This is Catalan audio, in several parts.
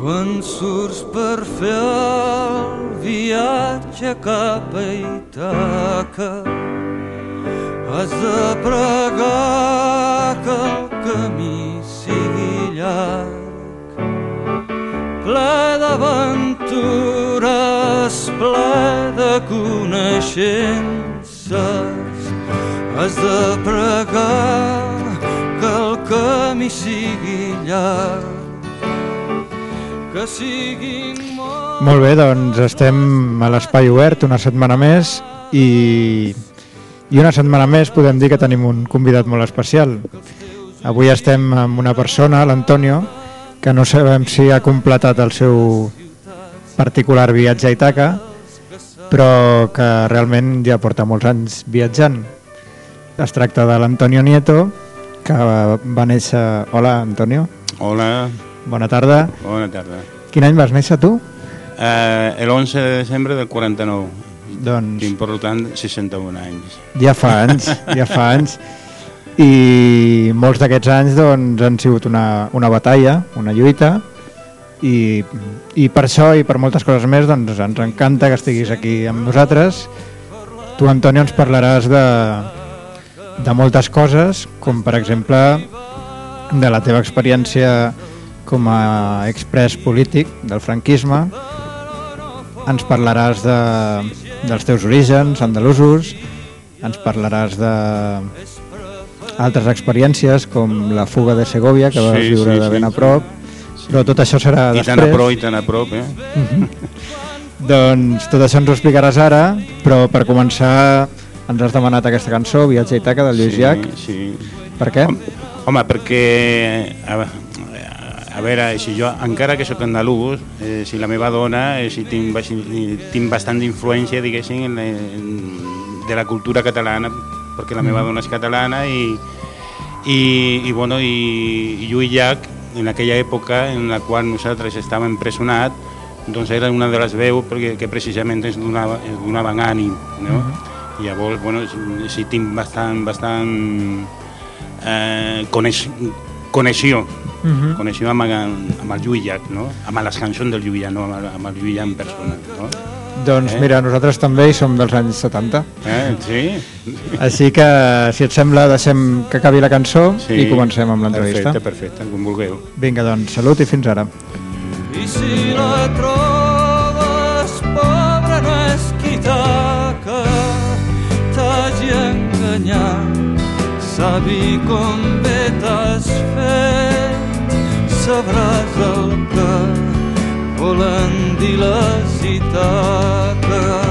Quan surts per fer el viatge cap a Itaca has de pregar que el camí sigui llarg ple d'aventures, ple de coneixences. Has de pregar que el camí sigui llarg que siguin molts... Molt bé, doncs estem a l'espai obert una setmana més i, i una setmana més podem dir que tenim un convidat molt especial. Avui estem amb una persona, l'Antonio, que no sabem si ha completat el seu particular viatge a Itaca, però que realment ja porta molts anys viatjant. Es tracta de l'Antonio Nieto, que va néixer... Hola, Antonio. Hola, Bona tarda. bona tarda. Quin any vas néixer tu? Eh, el 11 de desembre del 49. Doncs Tinc, per tant, 61 anys. ja fa anys, ja fa anys. I molts d'aquests anys doncs, han sigut una, una batalla, una lluita, i, i per això i per moltes coses més doncs, ens encanta que estiguis aquí amb nosaltres. Tu, Antonio, ens parlaràs de, de moltes coses, com per exemple de la teva experiència com a express polític del franquisme, ens parlaràs de, dels teus orígens andalusos, ens parlaràs de altres experiències com la fuga de Segovia, que vas Sí, viure sí, de sí, ben a sí. prop, però tot això serà I després. tan a prop, i tan a prop, eh? Doncs tot això ens ho explicaràs ara, però per començar ens has demanat aquesta cançó, Viatge a Itaca, del Lluís sí, Llach. Sí. Per què? Home, perquè... A, veure, si jo, encara que sóc andalús, eh, si la meva dona, eh, si tinc, bas- tinc bastant d'influència, diguéssim, en, en, de la cultura catalana, perquè la meva dona és catalana i, i, i, bueno, i, i Lluís Llach, en aquella època en la qual nosaltres estàvem empresonats, doncs era una de les veus perquè, que precisament ens donava, ens donaven ànim, no? I llavors, bueno, si, si tinc bastant, bastant eh, coneix, connexió, Uh -huh. connexió amb, amb el Lluís Llach, no? amb les cançons del Lluís Llach, no? amb, el, amb el Lluís Llach en persona. No? Doncs Eh? mira, nosaltres també hi som dels anys 70. Eh? Sí? Així que, si et sembla, deixem que acabi la cançó i comencem amb l'entrevista. Perfecte, perfecte, com vulgueu. Vinga, doncs, salut i fins ara. I si la trobes pobra no és qui t'hagi enganyat sabi com fet sabràs el que volen dir les Ítaques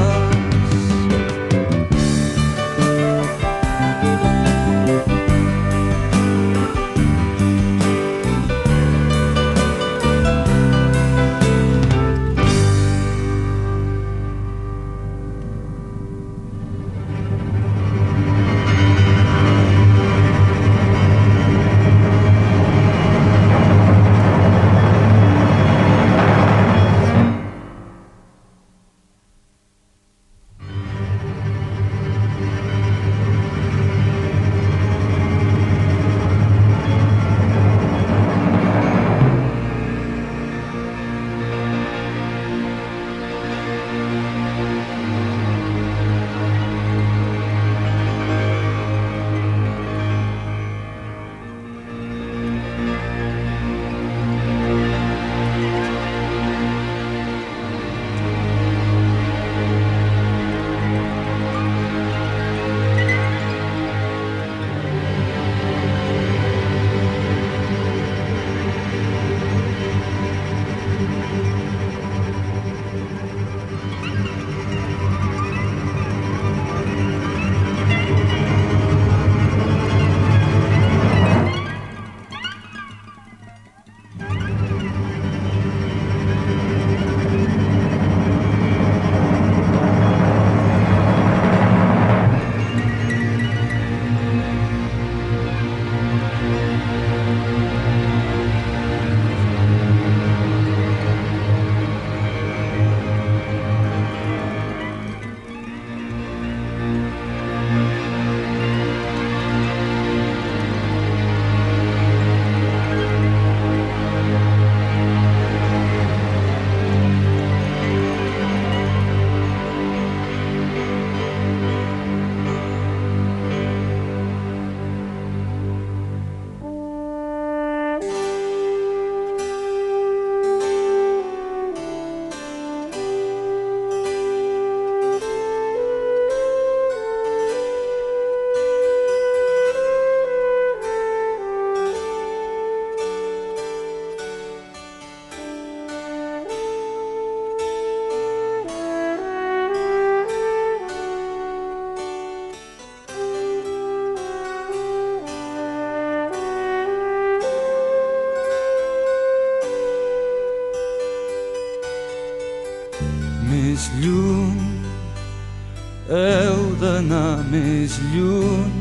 més lluny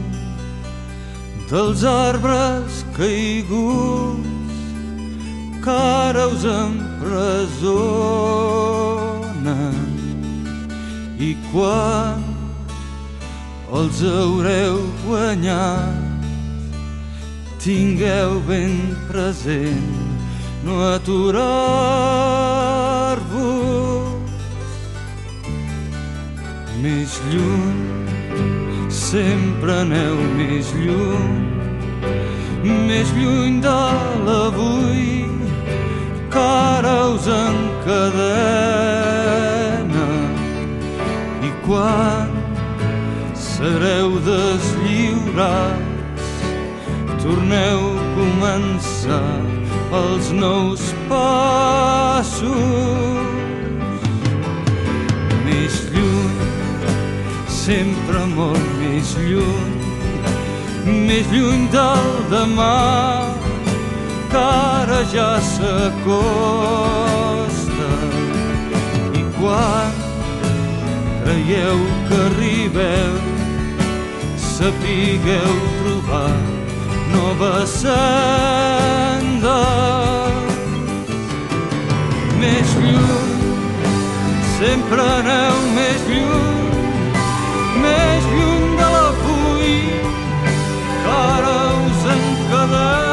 dels arbres caiguts que ara us empresonen. I quan els haureu guanyat tingueu ben present no aturar-vos més lluny sempre aneu més lluny més lluny de l'avui que ara us encadena i quan sereu deslliurats torneu a començar els nous passos sempre molt més lluny més lluny del demà que ara ja s'acosta. I quan creieu que arribeu sapigueu trobar noves sendes més lluny sempre aneu més lluny encadena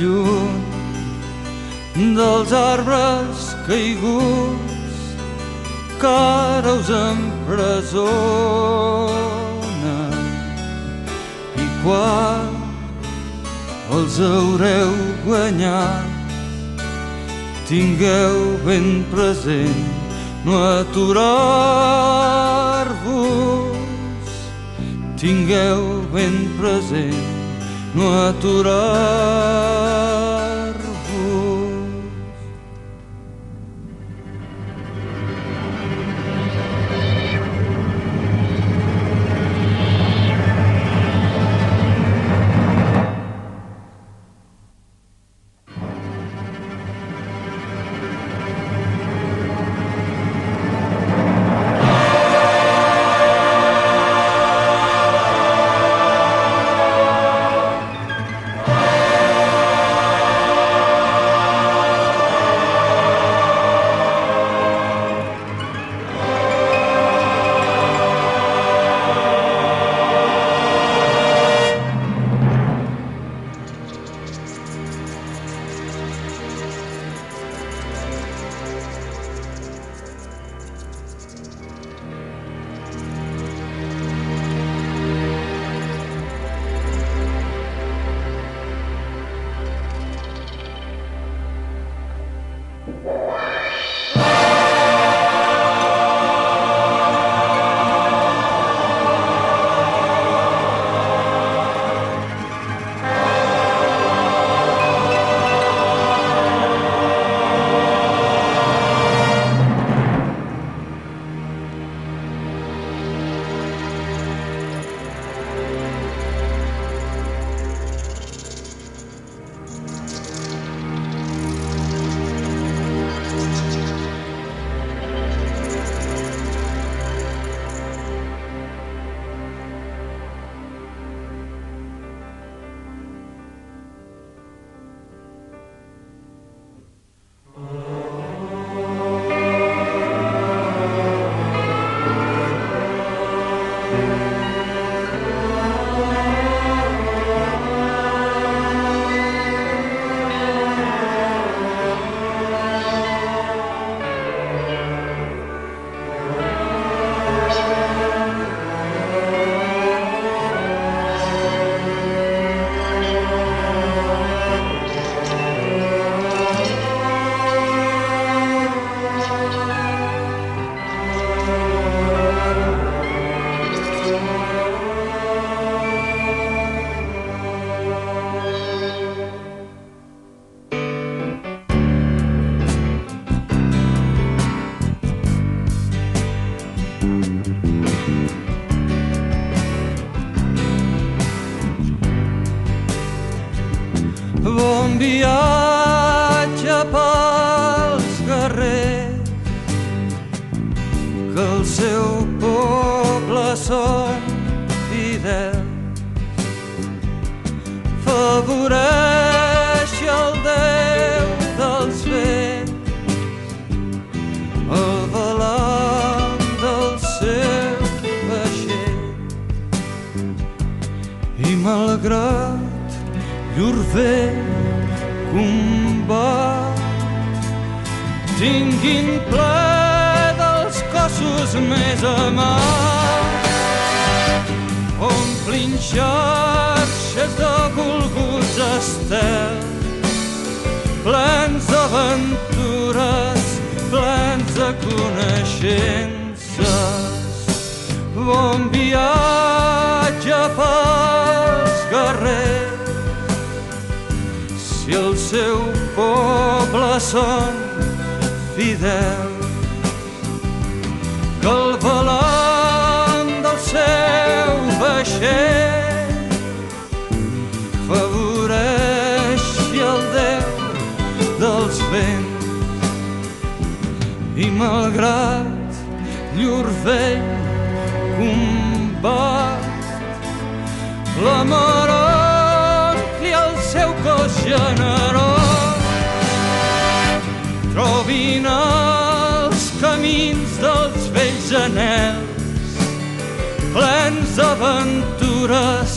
lluny dels arbres caiguts que ara us empresonen i quan els haureu guanyat tingueu ben present no aturar-vos tingueu ben present no aturar-vos. De coneixences. Bon viatge pels guerrers, si el seu poble són fidels, malgrat llur vell combat. L'amor i el seu cos generós trobin els camins dels vells anels plens d'aventures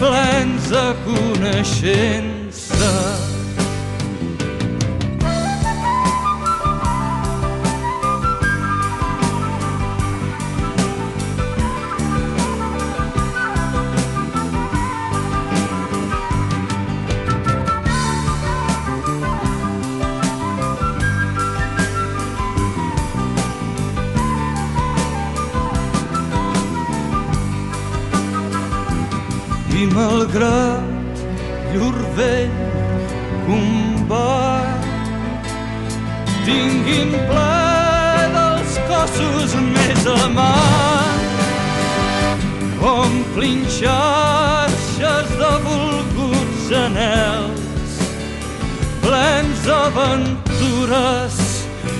plens de coneixences malgrat llur vell combat tinguin ple dels cossos més amants omplin xarxes de volguts anels plens d'aventures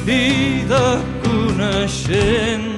i de coneixences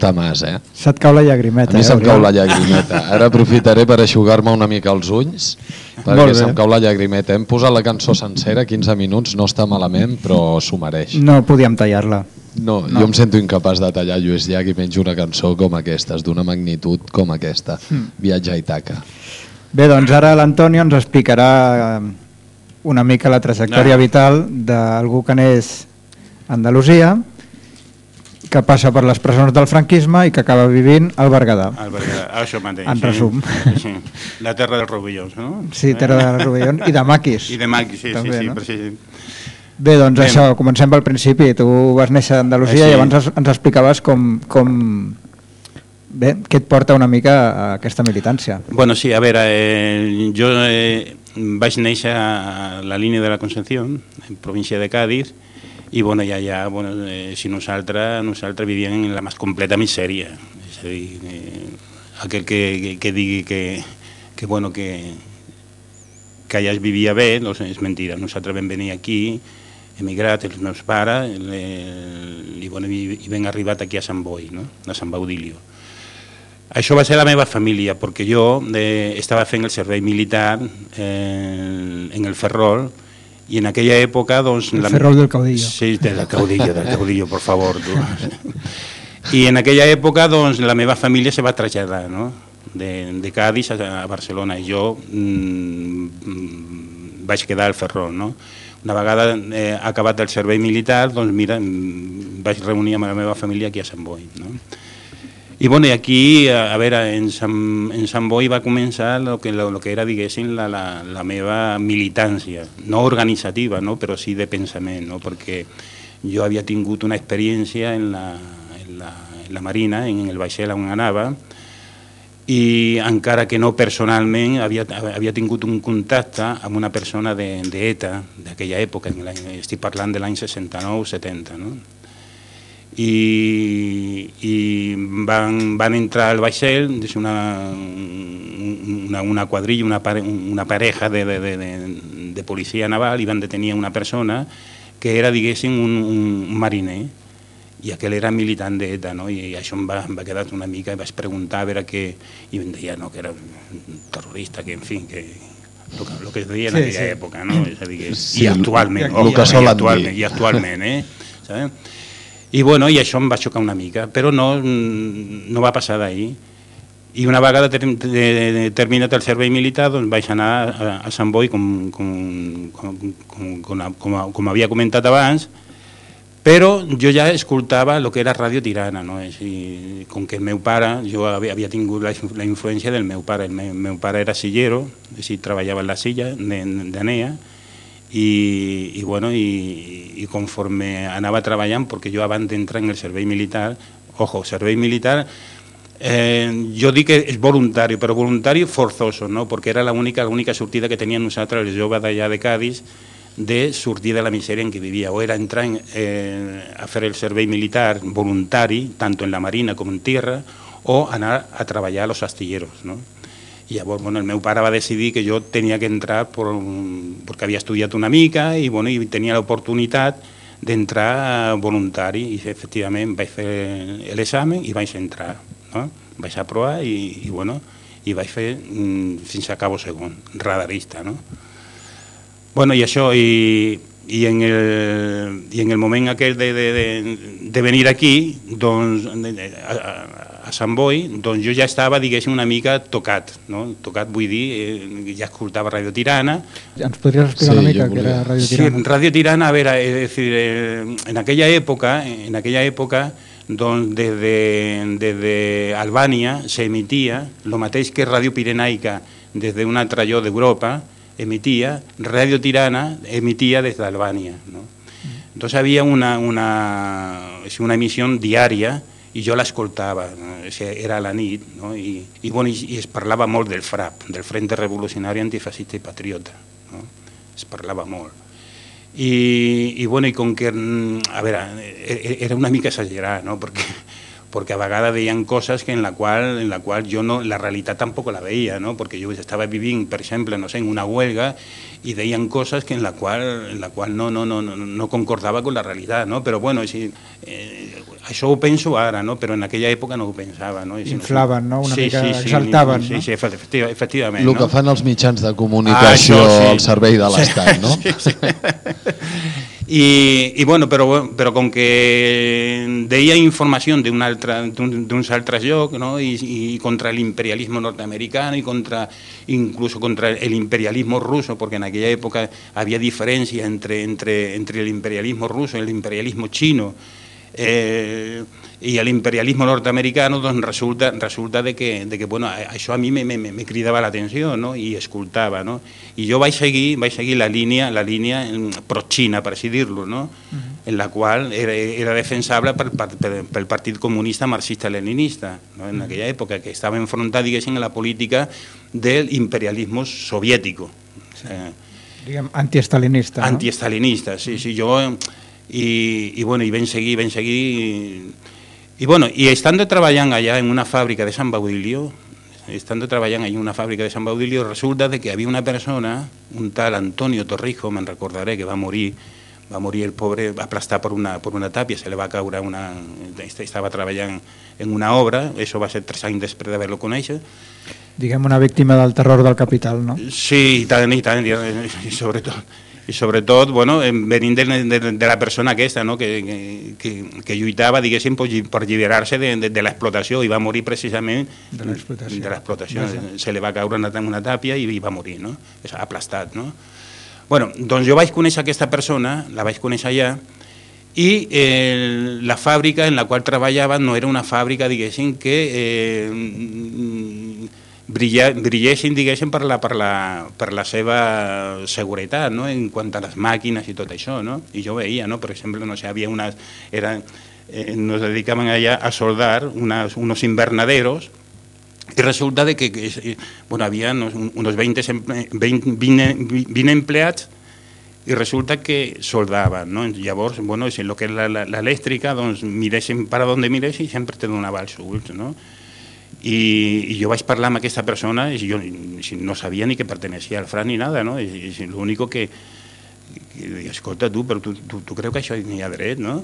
És un tamàs, eh? Se't cau la llagrimeta. A mi eh, se'm cau la llagrimeta. Ara aprofitaré per aixugar-me una mica els ulls, Molt perquè bé. se'm cau la llagrimeta. Hem posat la cançó sencera, 15 minuts, no està malament, però s'ho mereix. No podíem tallar-la. No, jo em sento incapaç de tallar Lluís Llach i menys una cançó com aquesta, d'una magnitud com aquesta. Viatge a Itaca. Bé, doncs ara l'Antonio ens explicarà eh, una mica la trajectòria Ah. vital d'algú que n'és Andalusia, que passa per les presons del franquisme i que acaba vivint al Berguedà. El Berguedà, això mateix. En sí. resum. Sí. La terra dels rovellons, no? Sí, Terra de Rovellons i de Maquis. I de Maquis, sí, També, sí, sí, no? sí. Bé, doncs Bé. això, comencem pel principi. Tu vas néixer a Andalusia Eh, sí. i abans ens, ens explicaves com, com... Bé, què et porta una mica a aquesta militància? Bueno, sí, a veure, eh, jo eh, vaig néixer a la línia de la Concepción, en província de Cádiz, i bueno, ja, ja, bueno, eh, si nosaltres, nosaltres vivíem en la més completa misèria. És a dir, eh, aquell que, que, que digui que, que, bueno, que, que allà es vivia bé, doncs és mentira. Nosaltres vam venir aquí, emigrat, els meus pares, le, i, bueno, i, i ben arribat aquí a Sant Boi, no? a Sant Baudilio. Això va ser la meva família, perquè jo eh, estava fent el servei militar eh, en el Ferrol, i en aquella època... Doncs, El Ferrol del Caudillo. Sí, del Caudillo, del Caudillo, por favor. Tu. I en aquella època doncs, la meva família se va traslladar, no? de, de Cádiz a, Barcelona, i jo mm, vaig quedar al Ferrol. No? Una vegada eh, acabat el servei militar, doncs mira, mm, vaig reunir amb la meva família aquí a Sant Boi. No? I, bueno, i aquí, a, veure, en Sant, en Sant Boi va començar el que, lo, lo que era, diguéssim, la, la, la meva militància, no organitzativa, no? però sí de pensament, no? perquè jo havia tingut una experiència en la, en la, en la Marina, en el vaixell on anava, i encara que no personalment havia, havia tingut un contacte amb una persona d'ETA de, d'aquella època, estic parlant de l'any 69-70, no? I, i van, van entrar al vaixell és una, una, una quadrilla, una, pare, una pareja de, de, de, de policia naval i van detenir una persona que era, diguéssim, un, un mariner i aquell era militant d'ETA, no? I, això em va, em va quedar una mica, i vaig preguntar a veure què, i em deia no, que era un terrorista, que en fi, que el que, lo que es deia en sí, aquella sí. època, no? És a dir, que, sí, i actualment, el, el que i, actualment, i actualment, eh? Saps? I, bueno, i això em va xocar una mica, però no, no va passar d'ahir. I una vegada ter terminat el servei militar doncs vaig anar a, a Sant Boi, com, com, com, com, com, com, havia comentat abans, però jo ja escoltava el que era Ràdio Tirana, no? I, com que el meu pare, jo havia, havia tingut la, la influència del meu pare, el meu, meu pare era sillero, i treballava en la silla d'Anea, i, i, bueno, i, i conforme anava treballant, perquè jo abans d'entrar en el servei militar, ojo, servei militar, eh, jo dic que és voluntari, però voluntari forzoso, no? perquè era l'única l'única sortida que tenien nosaltres, els joves d'allà de Cádiz, de sortir de la misèria en què vivia, o era entrar en, eh, a fer el servei militar voluntari, tant en la marina com en tierra, o anar a treballar a los astilleros. No? I llavors bueno, el meu pare va decidir que jo tenia que entrar por, perquè havia estudiat una mica i, bueno, i tenia l'oportunitat d'entrar voluntari i efectivament vaig fer l'examen i vaig entrar. No? Vaig aprovar i, i, bueno, i vaig fer mm, fins a cabo segon, radarista. No? Bueno, i això, i, i, en, el, i en el moment aquell de, de, de, de venir aquí, doncs, a, a Sant Boi, doncs jo ja estava, diguéssim, una mica tocat, no? Tocat, vull dir, eh, ja escoltava Radio Tirana. Ens podries explicar sí, una mica què era Radio Tirana? Sí, Radio Tirana, a veure, és dir, eh, en aquella època, en aquella època, doncs des de, de Albània s'emitia el mateix que Radio Pirenaica des d'un altre lloc d'Europa, emitía, Radio Tirana emitía desde Albania. ¿no? Entonces había una, una, una emisión diària i jo l'escoltava, era a la nit, no? I, i, bueno, i, i es parlava molt del FRAP, del Frente Revolucionari Antifascista i Patriota, no? es parlava molt. I, i, bueno, i com que, a veure, e, e, era una mica exagerat, no? perquè porque a vegades deien coses que en la qual, en la qual jo no, la realitat tampoc la veia, no? perquè jo estava vivint, per exemple, no sé, en una huelga i deien coses que en la qual, en la qual no, no, no, no, no concordava amb la realitat, no? però bueno, si, eh, això ho penso ara, no? però en aquella època no ho pensava. No? Inflaven, no? una sí, mica sí, sí, exaltaven. Sí, no? sí, efecti efectivament. El no? que fan els mitjans de comunicació ah, sí. al servei de l'Estat, no? Sí, sí. I, i bueno, però, però com que deia informació d'uns altre, altres llocs no? I, i contra l'imperialisme nord-americà i contra, incluso contra l'imperialisme russo, perquè en aquella època havia diferència entre, entre, entre l'imperialisme russo i l'imperialisme xino, eh, i l'imperialisme nord-americà doncs resulta, resulta de que, de que bueno, això a mi me, me, me cridava l'atenció no? i escoltava. No? I jo vaig seguir, vaig seguir la línia, la línia pro-Xina, per així dir-lo, no? Uh -huh. en la qual era, era defensable pel, pel, pel Partit Comunista Marxista-Leninista, no? en aquella època, que estava enfrontat, diguéssim, a la política del imperialisme soviètic. Sí. Eh, Diguem, antiestalinista. No? Antiestalinista, sí, sí, jo... I, i, bueno, i vam seguir, vam seguir i, bueno, i estando treballant allà en una fàbrica de Sant Baudilio, estando treballant en una fàbrica de Sant Baudilio, resulta de que havia una persona, un tal Antonio Torrijo, me'n recordaré, que va morir, va morir el pobre aplastat per una, per una tàpia, se li va caure una... estava treballant en una obra, això va ser tres anys després d'haver-lo conèixer. Diguem una víctima del terror del capital, no? Sí, i tant, i tant, i sobretot i sobretot bueno, venint de, de, de la persona aquesta no? que, que, que lluitava diguéssim per, per alliberar-se de, de, de l'explotació i va morir precisament de l'explotació se li va caure una, una tàpia i, i va morir no? és aplastat no? bueno, doncs jo vaig conèixer aquesta persona la vaig conèixer allà i eh, la fàbrica en la qual treballava no era una fàbrica diguéssim que eh, brilla, brillessin, diguéssim, per la, per, la, per la seva seguretat, no? en quant a les màquines i tot això, no? I jo veia, no? per exemple, no sé, havia unes... Eren, eh, nos dedicaven allà a soldar unas, unos invernaderos y resulta de que, que eh, bueno, había unos, unos 20, 20, 20, 20 empleats i resulta que soldaven, no? Llavors, bueno, si el que és l'elèctrica, doncs miréssim per on miréssim sempre te donava els ulls, no? I, i jo vaig parlar amb aquesta persona i jo no sabia ni que pertenecía al FRAN ni nada, no? I, i l'únic que, que, escolta, tu, però tu, tu, tu creus que això n'hi ha dret, no?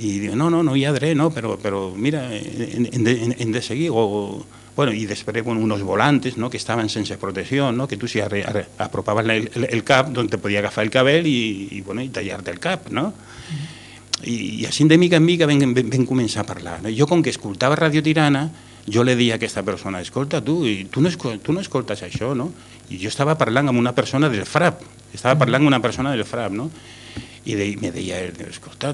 I diu, no, no, no hi ha dret, no, però, però mira, hem de, hem de seguir, o, bueno, i després bueno, unos volantes no, que estaven sense protecció, no, que tu si apropaves el, el, el cap, doncs te podia agafar el cabell i, i, bueno, i tallar-te el cap, no? I, i així de mica en mica vam, vam, vam començar a parlar. No? Jo, com que escoltava Radio Tirana, jo le deia a aquesta persona, escolta, tu, tu, no, tu no escoltes això, no? I jo estava parlant amb una persona del FRAP, estava parlant amb una persona del FRAP, no? i de, me deia, escolta,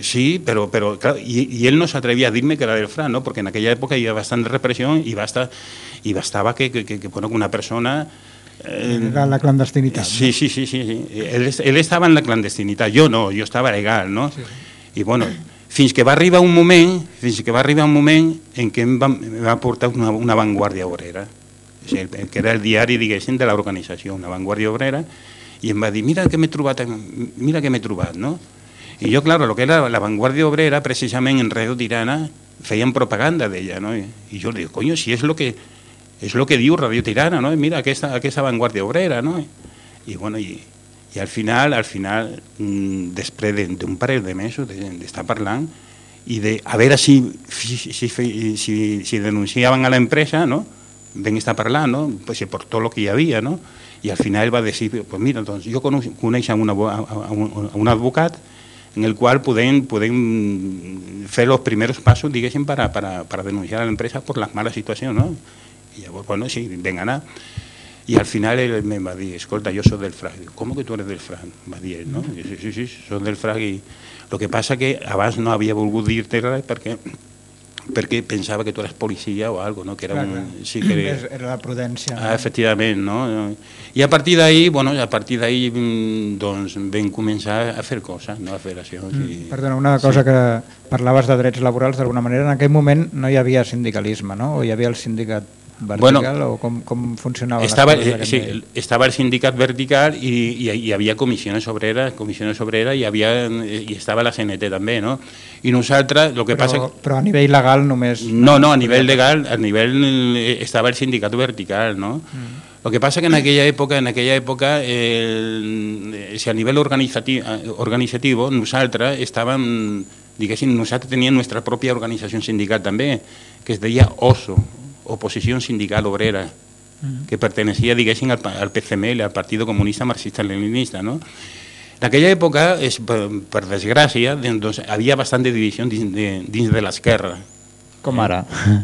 sí, però, però clar, i, i ell no s'atrevia a dir-me que era del FRA, no? perquè en aquella època hi havia bastant repressió i, basta, i bastava que, que, que, que bueno, una persona Eh, era la clandestinitat. Sí, sí, sí, sí, sí. Él, él estava en la clandestinitat, jo no, jo estava legal, no? Sí. I bueno, fins que va arribar un moment, fins que va arribar un moment en què em va, em va portar una, una vanguardia obrera, que era el diari, diguéssim, de l'organització, una vanguardia obrera, i em va dir, mira que m'he trobat, mira que m'he trobat, no? I jo, clar, el que era la Vanguardia Obrera, precisament en Radio Tirana, feien propaganda d'ella, no? I jo dic, coño, si és lo que, és lo que diu Radio Tirana, no? Mira, aquesta, aquesta Vanguardia Obrera, no? I, bueno, i, i al final, al final, mm, després d'un parell de mesos d'estar parlant i de a veure si, si, si, si, si denunciaven a l'empresa, no? Vam estar parlant, no? Pues, per tot el que hi havia, no? i al final va dir, pues mira, doncs jo coneix un, un, advocat en el qual podem, podem fer els primers passos, diguéssim, per a, a, a denunciar a l'empresa per la mala situació, no? I llavors, bueno, sí, ven anar. I al final ell em va dir, escolta, jo soc del FRAC. Com que tu eres del FRAC? Va dir no? I, sí, sí, sí, soc del FRAC i... El que passa que abans no havia volgut dir-te res perquè perquè pensava que tu eres policia o algo, no? que era, clar, un, sí que era, era la prudència. Ah, efectivament, no? I a partir d'ahir, bueno, a partir d'ahir mm, doncs vam començar a fer coses, no? a fer accions. Mm. I... Perdona, una cosa sí. que parlaves de drets laborals d'alguna manera, en aquell moment no hi havia sindicalisme, no? O hi havia el sindicat vertical bueno, o com, com funcionava estava, eh, sí, estava el sindicat vertical i, i hi havia comissions obreres, comissions obreres i, havia, i estava la CNT també, no? I nosaltres, el que però, passa... Però a nivell legal només... No, no, a nivell legal, a nivell eh, estava el sindicat vertical, no? Mm. Lo que pasa que en aquella època, en aquella època, eh, si a nivell organitzativo, organitzativo nosaltres estàvem, diguéssim, nosaltres teníem nostra pròpia organització sindical també, que es deia OSO, oposición sindical obrera, que pertenecía, diguéssim, al, al PCML, al Partido Comunista Marxista-Leninista, no? En aquella època, és, per, per desgràcia, doncs, havia bastant de divisió dins de, dins de l'esquerra. Com ara.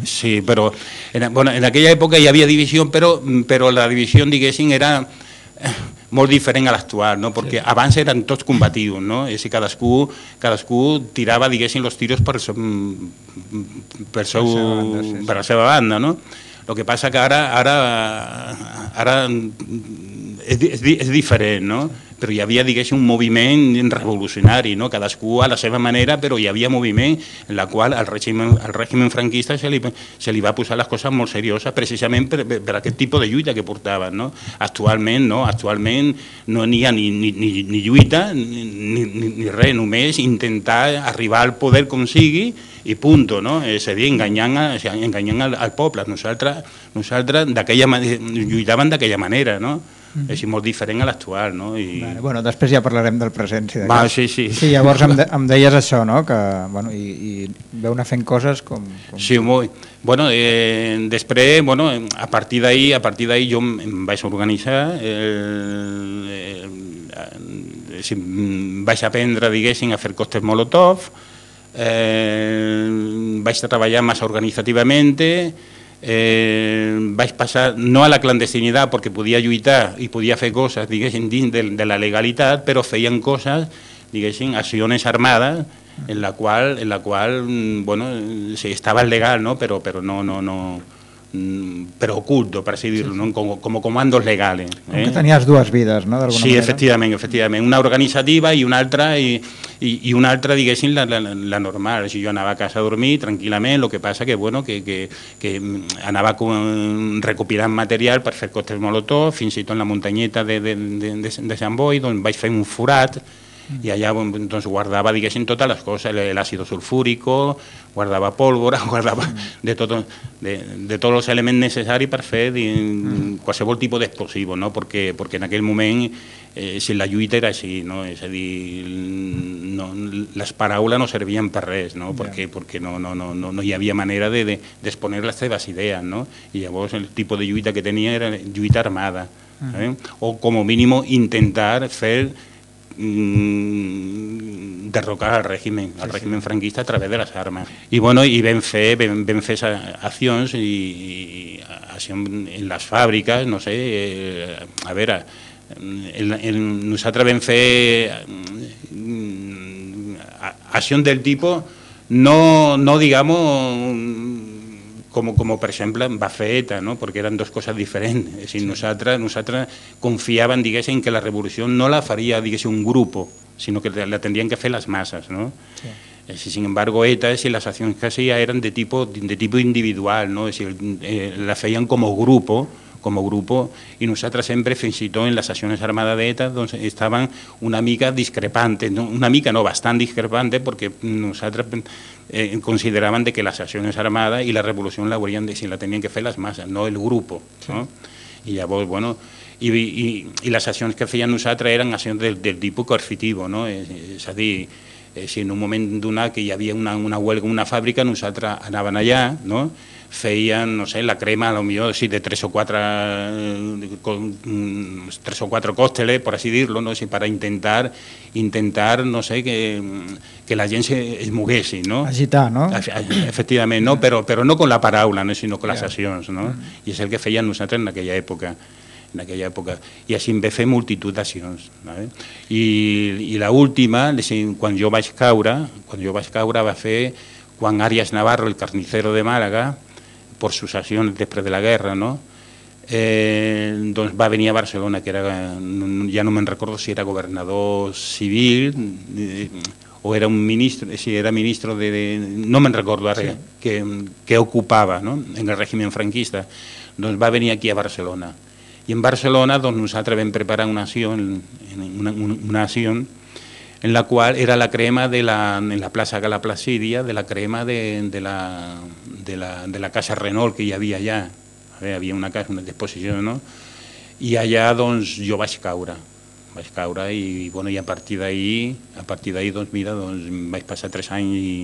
Sí, però en, bueno, en aquella època hi havia divisió, però, però la divisió, diguéssim, era eh, molt diferent a l'actual, no? perquè sí. abans eren tots combatius, no? És dir, cadascú, cadascú tirava, diguéssim, els tiros per, per, seu, per, banda, sí, sí. per la seva banda, no? El que passa que ara, ara, ara és, és, és diferent, no? Però hi havia, diguéssim, un moviment revolucionari, no? cadascú a la seva manera, però hi havia moviment en la qual el règim, el règim franquista se li, se li va posar les coses molt serioses precisament per, per aquest tipus de lluita que portaven. No? Actualment no, actualment no n'hi ha ni, ni, ni, ni lluita ni, ni, ni res, només intentar arribar al poder com sigui i punto, no? És a dir, enganyant, enganyant al, al poble. Nosaltres, nosaltres lluitaven d'aquella manera, no? Mm. és molt diferent a l'actual. No? I... Vale, bueno, després ja parlarem del present. Si Va, sí, sí. sí, llavors em, de, em deies això, no? que bueno, i, i veu anar fent coses com... com... Sí, molt. Bueno, eh, després, bueno, a partir d'ahir a partir d'ahir jo em vaig organitzar, eh, eh, eh, vaig aprendre, diguéssim, a fer costes molotov, eh, vaig treballar massa organitzativament, eh, vaig passar no a la clandestinitat perquè podia lluitar i podia fer coses, diguéssim, de, de la legalitat, però feien coses, diguéssim, accions armades en la qual, en la qual mm, bueno, sí, estava legal, no? però, però no, no, no, pero oculto, per així dir-ho, no? com, com comandos legales. Com que tenies dues vides, no? d'alguna Sí, manera. efectivament, efectivament. Una organitzativa i una altra, i, i, i una altra diguéssim, la, la, la normal. Si jo anava a casa a dormir tranquil·lament, el que passa que, bueno, que, que, que mm, anava com, recopilant material per fer còctels molotov, fins i tot en la muntanyeta de, de, de, de, de Sant Boi, doncs vaig fer un forat, i allà doncs, guardava, diguéssim, totes les coses, l'àcido sulfúrico, guardava pólvora, guardava de, tot, de, de tots els elements necessaris per fer di, qualsevol tipus d'explosiu, no? perquè, perquè en aquell moment eh, si la lluita era així, no? és a dir, no, les paraules no servien per res, no? perquè, perquè no, no, no, no, no hi havia manera de, de, les seves idees, no? i llavors el tipus de lluita que tenia era lluita armada, eh? o com a mínim intentar fer mm, derrocar al régimen, al régimen franquista a través de les armes. I, bueno, i vam fer, vam, vam fer accions i, i accions en les fàbriques, no sé, eh, a veure, el, el, nosaltres vam fer mm, accions del tipus no, no digamos com, com per exemple va fer ETA, no? perquè eren dues coses diferents. És dir, nosaltres, nosaltres confiàvem, diguéssim, que la revolució no la faria, diguéssim, un grup, sinó que la tendrien que fer les masses, no? Sí. Sin embargo, ETA, si las acciones que hacía eran de tipo, de tipo individual, ¿no? Es decir, eh, la feien como grupo, como grupo i nosaltres sempre, fins i tot en les accions armades d'ETA, doncs, estaven una mica discrepantes, no? una mica no, bastant discrepantes, perquè nosaltres eh, de que les accions armades i la revolució la, haurien de, si la tenien que fer les masses, no el grup. Sí. No? I llavors, bueno, i, i, i que feien nosaltres eren accions del, del tipus coercitiu, no? és, és si en un moment donat que hi havia una, una huelga una fàbrica, nosaltres anàvem allà, no? Feien, no sé, la crema, a lo millor, sí, de tres o quatre, con, tres o quatre còcteles, por así dirlo, no? sí, para intentar, intentar, no sé, que, que la gent se, es moguessi, no? Agitar, no? Efectivament, no? Però, però no con la paraula, no? sinó con les accions, no? I és el que feien nosaltres en aquella època en aquella època, i així em va fer multitud d'accions. ¿vale? I, i la última, quan jo vaig caure, quan jo vaig caure va fer quan Arias Navarro, el carnicero de Màlaga, por sus acciones després de la guerra, no? Eh, va venir a Barcelona, que era, ja no me'n recordo si era governador civil eh, o era un ministro, si era ministro de, de no me'n recordo ara, sí. que, que ocupava no? en el règim franquista, doncs va venir aquí a Barcelona. I en Barcelona doncs, nosaltres vam preparar una acció, una, una acció en la qual era la crema de la, en la plaça Gala Placidia, de la crema de, de, la, de, la, de la casa Renault que hi havia allà. A veure, havia una casa, una disposició, no? I allà, doncs, jo vaig caure. Vaig caure i, bueno, i a partir d'ahir, a partir d'ahir, doncs, mira, doncs, vaig passar tres anys i,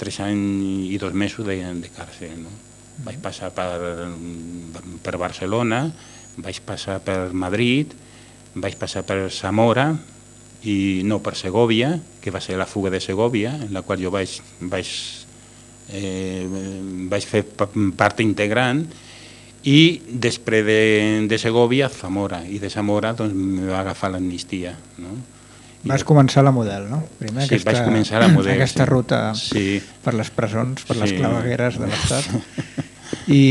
tres anys i dos mesos de, de càrcel, no? Vaig passar per, per Barcelona, vaig passar per Madrid, vaig passar per Zamora, i no per Segovia, que va ser la fuga de Segovia, en la qual jo vaig, vaig, eh, vaig fer part integrant, i després de, de Segovia, Zamora, i de Zamora doncs, me va agafar l'amnistia. No? Vas començar la model, no? Primer sí, aquesta, vaig començar la model. Aquesta sí. ruta sí. per les presons, per sí. les clavegueres de l'Estat. I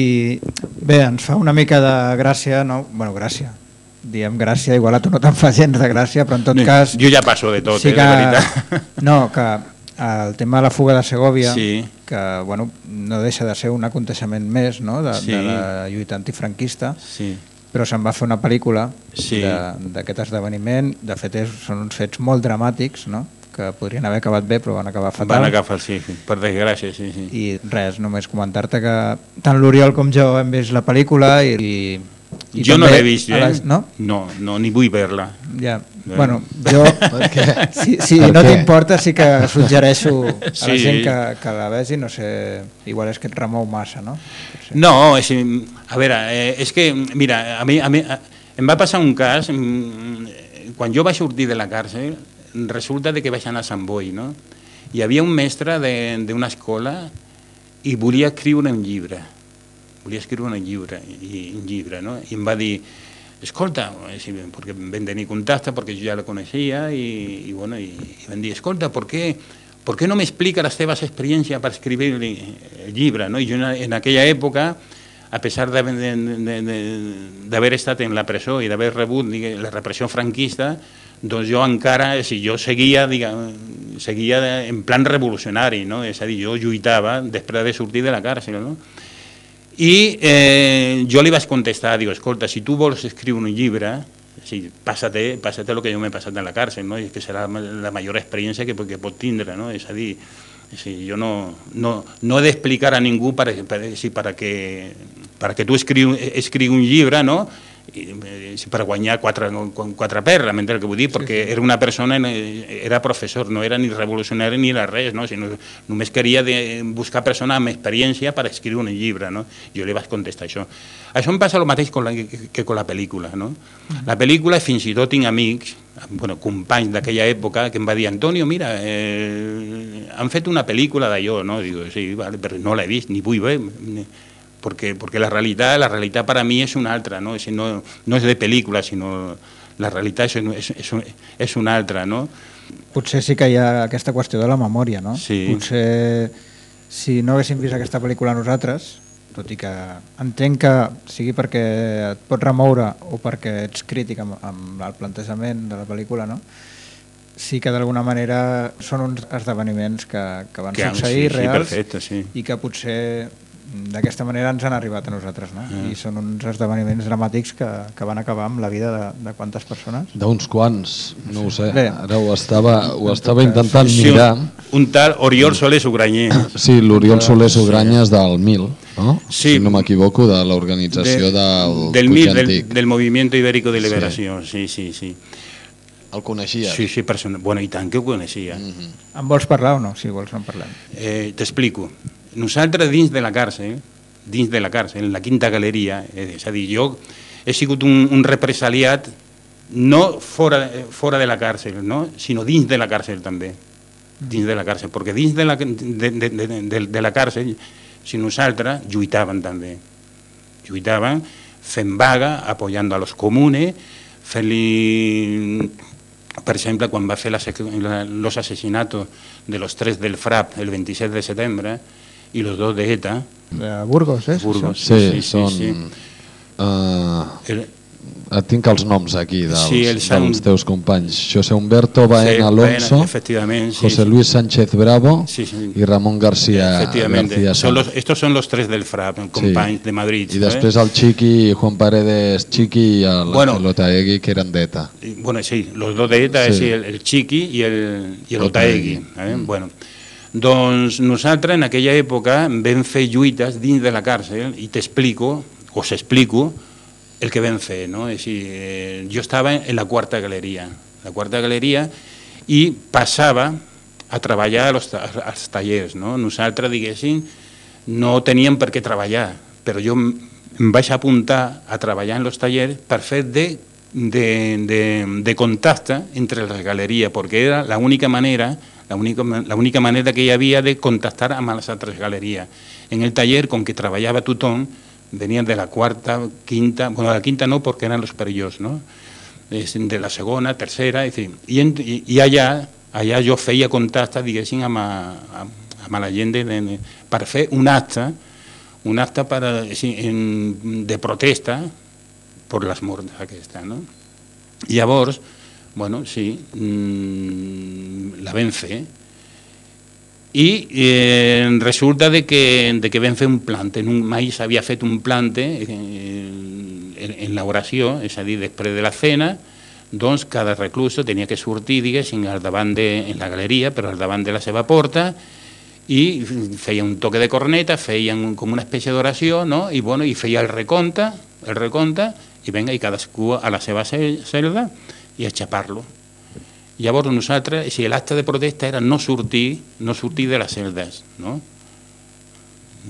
bé, ens fa una mica de gràcia, no? bueno, gràcia, diem gràcia, igual a tu no te'n fa gens de gràcia, però en tot cas... Jo ja passo de tot, sí eh, que, de veritat. No, que el tema de la fuga de Segovia, sí. que bueno, no deixa de ser un aconteixement més no? de, Sí. de la lluita antifranquista, Sí. però se'n va fer una pel·lícula Sí. de- d'aquest esdeveniment. De fet, és, són uns fets molt dramàtics, no? que podrien haver acabat bé, però van acabar fatal. Van agafar, sí, sí, per desgràcia, sí, sí. I res, només comentar-te que tant l'Oriol com jo hem vist la pel·lícula i, i, i jo no l'he vist, eh? les- No? No, no, ni vull veure-la. Ja. Bé. Bueno, jo, si, si Per no t'importa, sí que suggereixo a la Sí. gent que, que la vegi, no sé, igual és que et remou massa, no? Potser. No, és, a veure, eh, és que, mira, a mi, a mi a, em va passar un cas, mm, quan jo vaig sortir de la càrcel, resulta de que vaig anar a Sant Boi, no? Hi havia un mestre de- d'una escola i volia escriure un llibre, volia escriure un llibre, i, un llibre no? i em va dir, escolta, eh, perquè vam tenir contacte, perquè jo ja la coneixia, i, i, bueno, i, i vam dir, escolta, ¿por qué, ¿por qué no me explica las teves experiències per escriure el llibre? No? I jo en, aquella època a pesar d'haver estat en la presó i d'haver rebut digue, la repressió franquista, doncs jo encara, si jo seguia, digue, seguia en plan revolucionari, no? és a dir, jo lluitava després d'haver sortit de la càrcel, no? I eh, jo li vaig contestar, dic, escolta, si tu vols escriure un llibre, sí, pásate, pásate lo que jo m'he passat en la càrcel, no? I que serà la major experiència que, que pot tindre, no? És a dir, sí, jo no, no, no he d'explicar a ningú per, per, sí, per, a que, per a que tu escriu, escriu un llibre, no? Eh, per guanyar quatre, quatre perres, mentre que vull dir, perquè sí, sí. era una persona, era professor, no era ni revolucionari ni era res, no? sinó només queria de buscar persona amb experiència per escriure un llibre, no? Jo li vaig contestar això. Això em passa el mateix con la, que con la pel·lícula, no? La pel·lícula, fins i tot tinc amics, bueno, companys d'aquella època, que em va dir, Antonio, mira, eh, han fet una pel·lícula d'allò, no? Digo, sí, vale, però no l'he vist, ni vull ver, porque, porque la realidad, la realidad para mí es una altra, no, es, no, no és de pel·lícula, sinó la realitat és, és, és, és una altra, no? Potser sí que hi ha aquesta qüestió de la memòria, no? Sí. Potser si no haguéssim vist aquesta pel·lícula nosaltres, tot i que entenc que sigui perquè et pot remoure o perquè ets crític amb, amb el plantejament de la pel·lícula, no? sí que d'alguna manera són uns esdeveniments que, que van que, succeir sí, sí, reals perfecte, sí. i que potser d'aquesta manera ens han arribat a nosaltres, no? Mm. I són uns esdeveniments dramàtics que, que van acabar amb la vida de, de quantes persones? D'uns quants, no ho sé. Bé. Ara ho estava, ho estava intentant Sí, mirar. un, un tal Oriol Soler Ugrañé. Sí, l'Oriol Soler Sugranya és del MIL, no? Sí. Si no m'equivoco, de l'organització del del, Puig MIR, del, del Movimiento Ibérico de Liberació, sí, sí, sí. El coneixia? Sí, sí, persona... bueno, i tant que ho coneixia. Mhm. En vols parlar o no? Si vols en parlem. Eh, T'explico. Nosaltres dins de la càrcel, dins de la càrcel, en la quinta galeria, eh, és a dir, jo he sigut un, un represaliat no fora, eh, fora de la càrcel, no? sinó dins de la càrcel també, dins de la càrcel, perquè dins de la, de, de, de, de, de la càrcel, si nosaltres lluitaven també, lluitaven fent vaga, apoyant a los comunes, fent-li per exemple, quan va fer la, la, los asesinatos de los tres del FRAP el 27 de setembre i los dos de ETA, De Burgos, eh? Burgos, Sí, sí, sí, són... sí. Uh, el, tinc els noms aquí dels, Sí, el Sant- dels teus companys. José Humberto Baena Sí, Alonso, Baena, sí, José sí. Luis Sánchez Bravo Sí, sí. i Ramon García, efectivamente, García son los, estos son los tres del FRAP, companys de Madrid. I després el Chiqui, Juan Paredes Chiqui i el Bueno. bueno, Lotaegui, que eren d'ETA. Y, Bueno, sí, los dos de ETA, Sí. sí. el, el Chiqui i el, i el Otaegui. Otaegui. Eh? Bueno, doncs nosaltres en aquella època vam fer lluites dins de la càrcel i t'explico, us explico, el que vam fer. No? És dir, eh, jo estava en la quarta galeria, la quarta galeria, i passava a treballar als, als tallers. No? Nosaltres, diguéssim, no teníem per què treballar, però jo em vaig apuntar a treballar en els tallers per fer de, de, de, de contacte entre les galeries, perquè era la única manera la única, la única manera que hi havia de contactar amb les altres galeries. En el taller, com que treballava tothom, venien de la quarta, quinta, bueno, de la quinta no, perquè eren els perillosos, no? És de la segona, tercera, és dir, i, en, i, i allà, allà jo feia contacte, diguéssim, amb, a, amb, amb la gent de, de, per fer un acte, un acte per, a- sí, en, de protesta per les morts aquesta, no? Llavors, bueno, sí, mm, la fer i eh, resulta de que, de que fer un plante, un, mai s'havia fet un plante eh, en, en l'oració, és després de la cena, doncs cada recluso tenia que sortir, diguéssim, al davant de, en la galeria, però al de la seva porta, i feia un toque de corneta, feien un, com una espècie d'oració, no? I, bueno, i feia el recompte, el recompte, i venga, i cadascú a la seva cel- celda, i a xapar-lo. Llavors nosaltres, si l'acte de protesta era no sortir, no sortir de les celdes, no?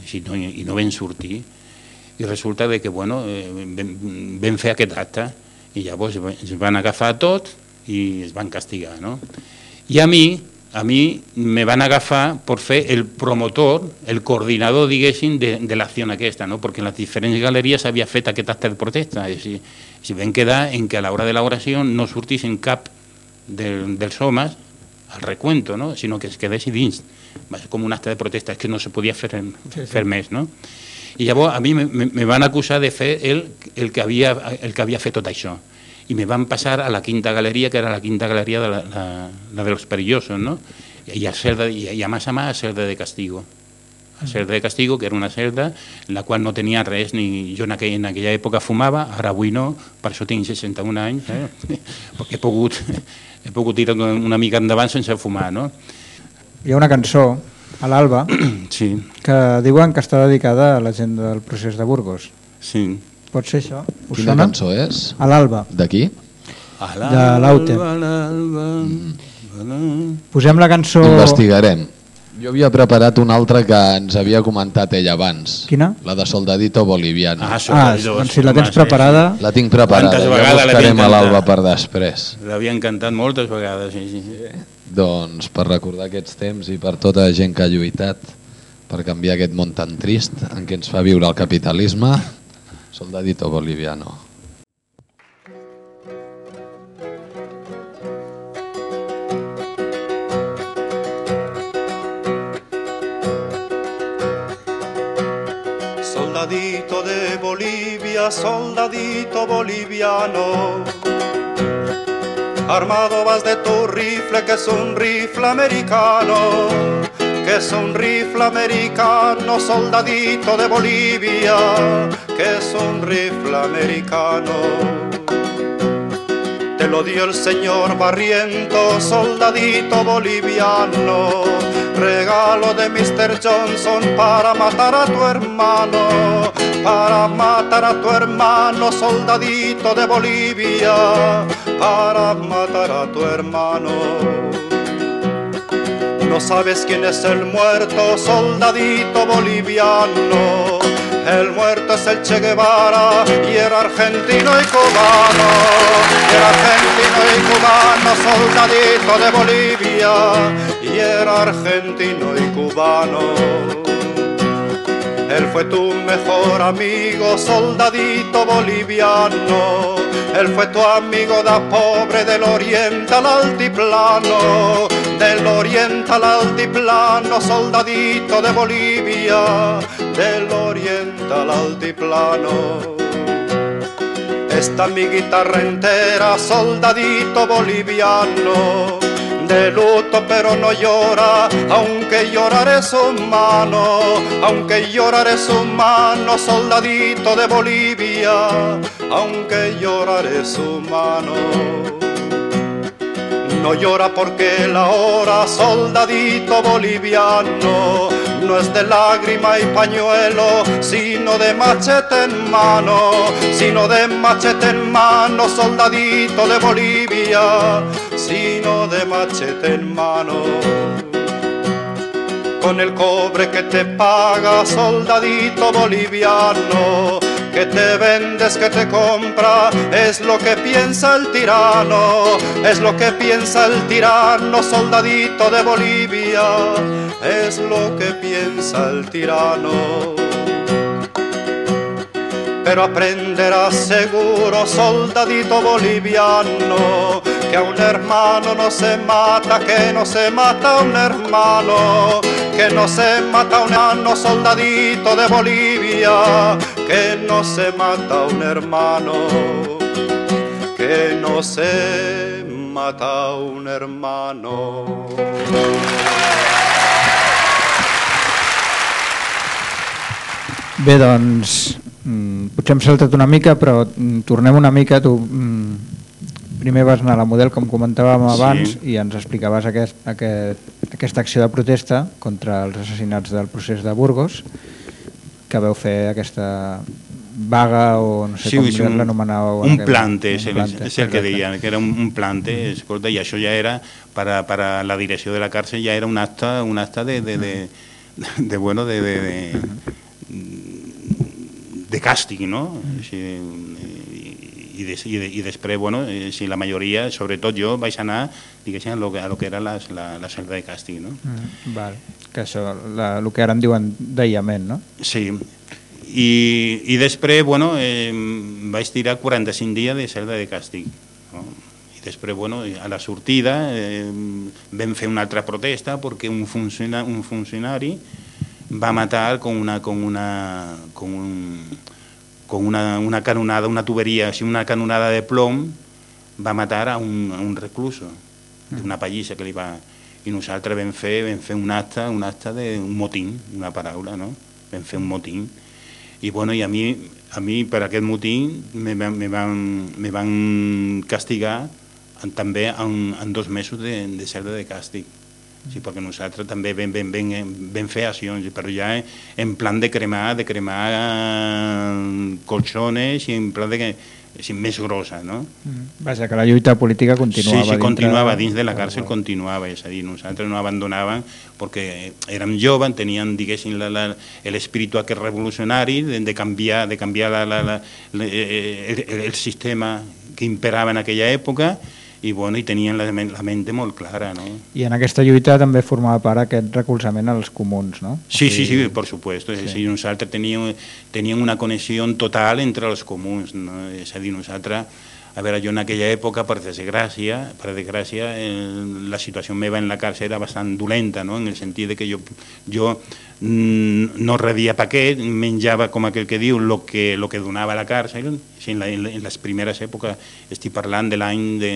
Si no I no vam sortir. I resulta que, bueno, vam, vam fer aquest acte, i llavors es van agafar tot i es van castigar, no? I a mi, a mi me van agafar per fer el promotor, el coordinador, diguéssim, de, de l'acció aquesta, no? perquè en les diferents galeries s'havia fet aquest acte de protesta. A dir, si vam quedar en que a l'hora de l'oració no sortissin cap de, dels homes al recuento, no? sinó que es quedés dins. Va ser com un acte de protesta, és que no se podia fer, Sí, sí. fer més. No? I llavors a mi me, me, me van acusar de fer el, el, que havia, el que havia fet tot això. I me van passar a la quinta galeria, que era la quinta galeria de la, la, la de los perillosos, no? I a, celda, i a més a més a celda de castigo. A celda de castigo, que era una celda en la qual no tenia res, ni jo en aquella, en aquella època fumava, ara avui no, per això tinc 61 anys, eh? perquè he pogut, he pogut ir una mica endavant sense fumar, no? Hi ha una cançó, a l'Alba, Sí, que diuen que està dedicada a la gent del procés de Burgos. sí. Pot ser això? Us Quina sona? cançó és? A l'Alba. D'aquí? De l'Aute. a l'alba, a la- Posem la cançó... Investigarem. Jo havia preparat una altra que ens havia comentat ell abans. Quina? La de Soldadito Boliviano. Ah, Ah, doncs si la home, tens sí, preparada... La tinc preparada, ja buscarem a l'alba per després. sí. L'havien cantat moltes vegades, sí, sí. Doncs per recordar aquests temps i per tota la gent que ha lluitat per canviar aquest món tan trist en què ens fa viure el capitalisme, Soldadito Boliviano. Soldadito de Bolivia, soldadito boliviano. Armado vas de tu rifle, que es un rifle americano, que es un rifle americano, soldadito de Bolivia, que es un rifle americano. Te lo dio el señor Barriento, soldadito boliviano, regalo de Mr. Johnson para matar a tu hermano, para matar a tu hermano, soldadito de Bolivia, para matar a tu hermano. No sabes quién es el muerto, soldadito boliviano. El muerto es el Che Guevara y era argentino y cubano. Era argentino y cubano, soldadito de Bolivia. Y era argentino y cubano. Él fue tu mejor amigo, soldadito boliviano. Él fue tu amigo da pobre del oriente al altiplano. Del oriente al altiplano, soldadito de Bolivia. Del oriente al altiplano. Esta mi guitarra entera, soldadito boliviano. De luto pero no llora, aunque llorar es humano, aunque llorar es humano, soldadito de Bolivia, aunque llorar es humano. No llora porque la hora, soldadito boliviano, no es de lágrima y pañuelo, sino de machete en mano, sino de machete en mano, soldadito de Bolivia, sino de machete en mano. Con el cobre que te paga, soldadito boliviano, que te vendes, que te compra, es lo que piensa el tirano, es lo que piensa el tirano, soldadito de Bolivia, es lo que piensa el tirano. Pero aprenderás seguro, soldadito boliviano, que a un hermano no se mata, que no se mata a un hermano, que no se mata un hermano, soldadito de Bolivia, que no se mata un hermano, que no se mata un hermano. Bé, doncs, mm, potser hem saltat una mica, però mm, tornem una mica. Tu mm, primer vas anar a la model, com comentàvem abans, Sí. i ens explicaves aquest, aquest, aquesta acció de protesta contra els assassinats del procés de Burgos, que veu fer aquesta vaga o no sé Sí, com un, l'anomenàveu. en un aquell- plante, és un el, plante, és el que deien, que era un, un plante, escolta, i això ja era, per a, per a la direcció de la càrcel, ja era un acte, un acte de, de, de, de, bueno, de, de, de, de càstig, no? Així, i, des, i, de, i després, bueno, eh, si la majoria, sobretot jo, vaig anar, diguéssim, a lo que, a lo que era la, la, la celda de càstig, no? Mm, val. Que això, la, el que ara en diuen d'aïllament, no? Sí, i, i després, bueno, eh, vaig tirar 45 dies de celda de càstig. No? I després, bueno, a la sortida eh, vam fer una altra protesta perquè un, funciona, un funcionari va matar con una, con una, con un, con una, una canonada, una tuberia, així, una canonada de plom, va matar a un, a un recluso, d'una pallissa que li va... I nosaltres vam fer, vam fer un acte, un acte d'un motín, una paraula, no? Vam fer un motín. I, bueno, i a mi, a mi per aquest motín me, me, van, me van castigar en, també en, en dos mesos de, de celda de càstig. Sí, perquè nosaltres també vam, vam, vam, vam fer accions, però ja en plan de cremar, de cremar eh, colchones i en plan de que així, més grossa, no? Vaja, que la lluita política continuava sí, sí, dintre... continuava dins de la càrcel, continuava, és a dir, nosaltres no abandonàvem perquè érem joves, tenien, diguéssim, l'espíritu aquest revolucionari de, de canviar, de canviar la, la, la, la, el, el, el sistema que imperava en aquella època i, bueno, i tenien la, men- la mente molt clara, no? I en aquesta lluita també formava part aquest recolzament als comuns, no? Sí, sí, sí, por supuesto. És a dir, nosaltres teníem, teníem una connexió total entre els comuns. No? És a dir, nosaltres, a veure, jo en aquella època, per desgràcia, per desgràcia, eh, la situació meva en la càrcel era bastant dolenta, no? en el sentit de que jo, jo mm, no rebia paquet, menjava, com aquell que diu, el que, lo que donava la càrcel. Sí, en, la, en les primeres èpoques, estic parlant de l'any de,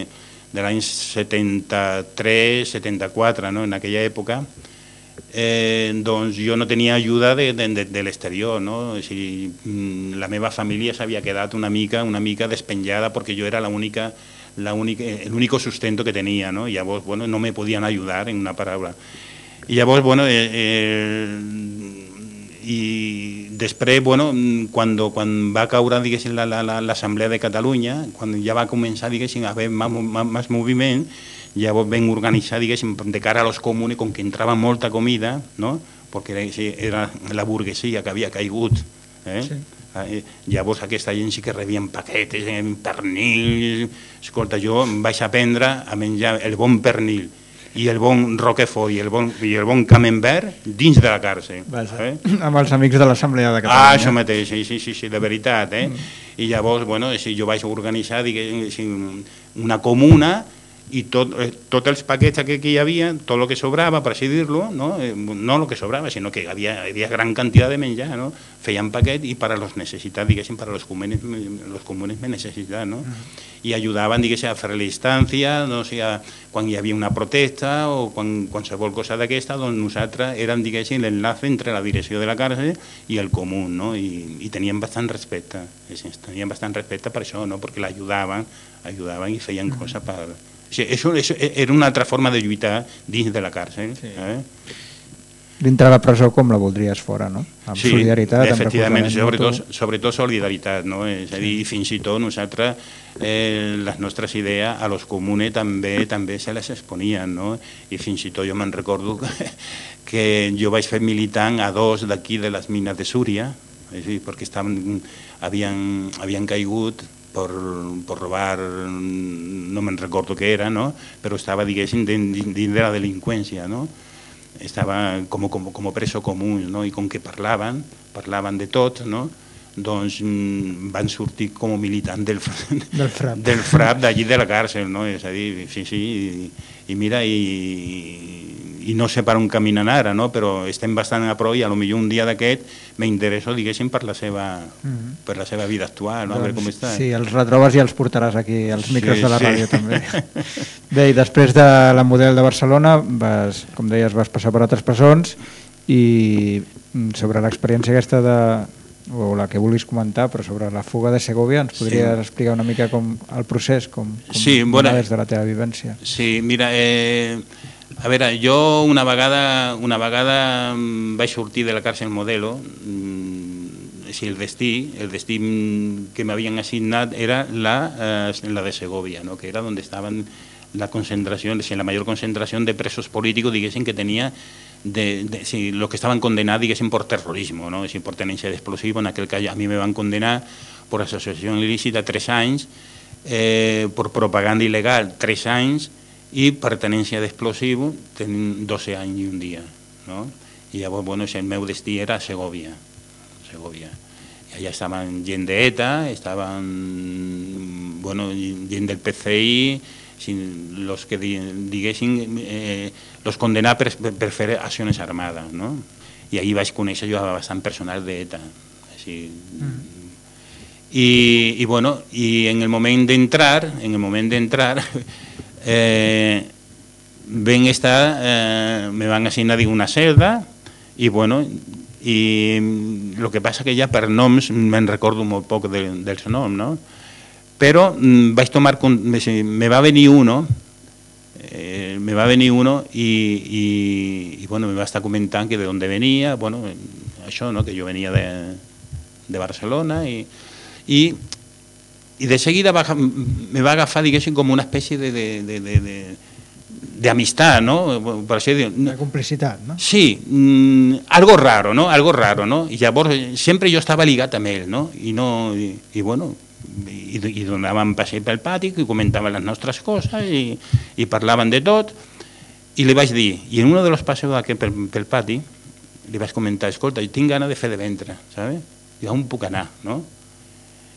de l'any 73-74, no? en aquella època, eh, doncs jo no tenia ajuda de, de, de, de l'exterior, no? Sigui, mm, la meva família s'havia quedat una mica, una mica despenjada perquè jo era la única, la única, el único sustento que tenia, no? I llavors, bueno, no me podien ayudar en una paraula. I llavors, bueno, eh, eh, i després, bueno, quan, quan va caure, diguéssim, l'Assemblea la, la, de Catalunya, quan ja va començar, diguéssim, a haver més, més moviment, llavors vam organitzar, diguéssim, de cara a los comunes, com que entrava molta comida, no? perquè era, era la burguesia que havia caigut, eh? Sí. Eh, llavors aquesta gent sí que rebien paquetes, eh, pernil... Escolta, jo em vaig aprendre a menjar el bon pernil i el bon roquefort i el bon, i el bon camembert dins de la càrcel. Vaja, Eh? amb els amics de l'Assemblea de Ah, Catalunya. això mateix, sí, sí, sí, sí de veritat, eh? Mm. I llavors, bueno, si jo vaig organitzar diguéssim, una comuna i tot, eh, tots els paquets que, que hi havia, tot el que sobrava, per així dir-lo, no? Eh, no el que sobrava, sinó que havia, havia gran quantitat de menjar, no? Feien paquet i per a les necessitats, diguéssim, per a los comunes, los comunes necessitats, no? I ajudaven, diguéssim, a fer la instància, no? o sigui, quan hi havia una protesta o quan, qualsevol cosa d'aquesta, doncs nosaltres érem, diguéssim, l'enlace entre la direcció de la càrcel i el comú, no? I, i teníem bastant respecte, sí, teníem bastant respecte per això, no? Perquè l'ajudaven, ajudaven i feien coses per... O sigui, això, això era una altra forma de lluitar dins de la càrcel. Sí. Eh? Dintre de la presó com la voldries fora, no? Amb Sí, solidaritat, amb efectivament, recolzament sobretot, mutu. sobretot solidaritat, no? És a dir, fins i tot nosaltres, eh, les nostres idees a los comunes també també se les exponien, no? I fins i tot jo me'n recordo que, que jo vaig fer militant a dos d'aquí de les mines de Súria, és a dir, perquè estaven, havien, havien caigut per, per robar, no me'n recordo què era, no? però estava, diguéssim, dins de la delinqüència, no? estava com, com, com preso comú, no? i com que parlaven, parlaven de tot, no? doncs mm, van sortir com a militant del, Del FRAP. del FRAP d'allí de la càrcel, no? és a dir, sí, sí, i, i mira, i, i no sé per on caminen ara, no? però estem bastant a prou i a lo millor un dia d'aquest m'interesso, diguéssim, per la seva, per la seva vida actual, no? a veure com està. Doncs Sí, els retrobes i els portaràs aquí, als micros Sí, de la sí. ràdio també. Bé, i després de la model de Barcelona, vas, com deies, vas passar per altres presons i mm, sobre l'experiència aquesta de o la que vulguis comentar, però sobre la fuga de Segovia, ens podries Sí. explicar una mica com el procés, com, com Sí, bueno, des de la teva vivència. Sí, mira, eh, a veure, jo una vegada, una vegada mm, vaig sortir de la càrcel Modelo, mm, si el destí, el destí mm, que m'havien assignat era la, eh, la de Segovia, ¿no? que era donde estaban la concentración, la mayor concentración de presos políticos, diguéssim, que tenía de, sí, los que estaban condenados, diguéssim, por terrorismo, ¿no? sí, por tenencia de explosivo, en aquel caso a mí me van condenar por asociación ilícita tres anys, eh, por propaganda il·legal tres i pertenència d'explosiu tenim 12 anys i un dia. No? I llavors, bueno, el meu destí era Segovia. Segovia. I allà estaven gent d'ETA, estaven bueno, gent del PCI, si, los que di, diguessin eh, los condenar per, per fer accions armades, no? I ahir vaig conèixer jo bastant personal d'ETA. Així, mm. I, i, bueno, i en el moment d'entrar, en el moment d'entrar, eh, ven estar, eh, me van assignar dic, una celda i bueno, i el que passa que ja per noms me'n recordo molt poc de, del seu nom, no? Però mm, vaig tomar, me va venir uno, eh, me va venir uno i, i, i bueno, me va estar comentant que de on venia, bueno, això, no? que jo venia de, de Barcelona i, i, i de seguida va, me va agafar, diguéssim, com una espècie de, de, de, de, de de amistad, ¿no? Per així dir. De complicitat, no? Sí, mm, algo raro, ¿no? Algo raro, ¿no? I llavors sempre jo estava ligat amb ell, no? I, no, i, i bueno, i, i donàvem passeig pel pati i comentaven les nostres coses i, i parlaven de tot i li vaig dir, i en un dels passeus aquest pel, pel pati li vaig comentar, escolta, tinc gana de fer de ventre, ¿sabes? I on puc anar, no?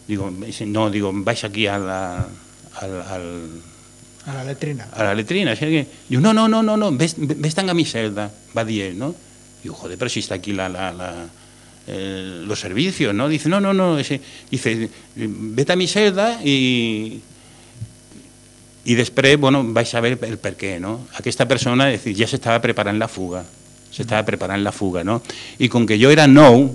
Digo, no, digo, vaig aquí a la, al, al, a la letrina. A la letrina. Que, diu, no, no, no, no, no ves, ves tan a mi celda, va dir ell, no? Diu, joder, però si està aquí la, la, la, eh, los servicios, ¿no? Dice, no, no, no, ese, dice, vete a mi celda i, i després, bueno, vaig saber el per què, no? Aquesta persona, és dir, ja s'estava preparant la fuga, s'estava preparant la fuga, no? I com que jo era nou,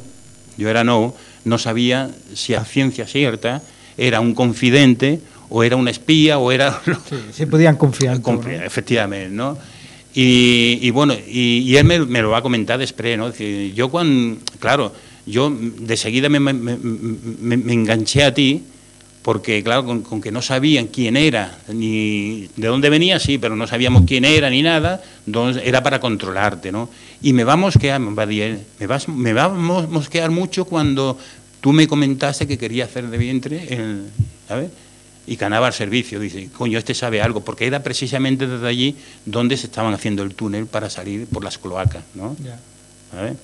jo era nou, no sabia si a ciència certa era un confidente o era una espía o era... Sí, se podían confiar en confiar, ¿no? I, bueno, i ell me, me lo va comentar després, no? Decir, jo quan, claro, yo de seguida me, me, me, me enganché a ti porque claro, con, con, que no sabían quién era, ni de dónde venía, sí, pero no sabíamos quién era ni nada, entonces era para controlarte, ¿no? Y me va a mosquear, me va a me, vas, me va a mosquear mucho cuando tú me comentaste que quería hacer de vientre, el, ¿sabes? y ganaba el servicio. Dice, coño, este sabe algo, porque era precisamente desde allí donde se estaban haciendo el túnel para salir por las cloacas, ¿no? Yeah. ¿Sabes?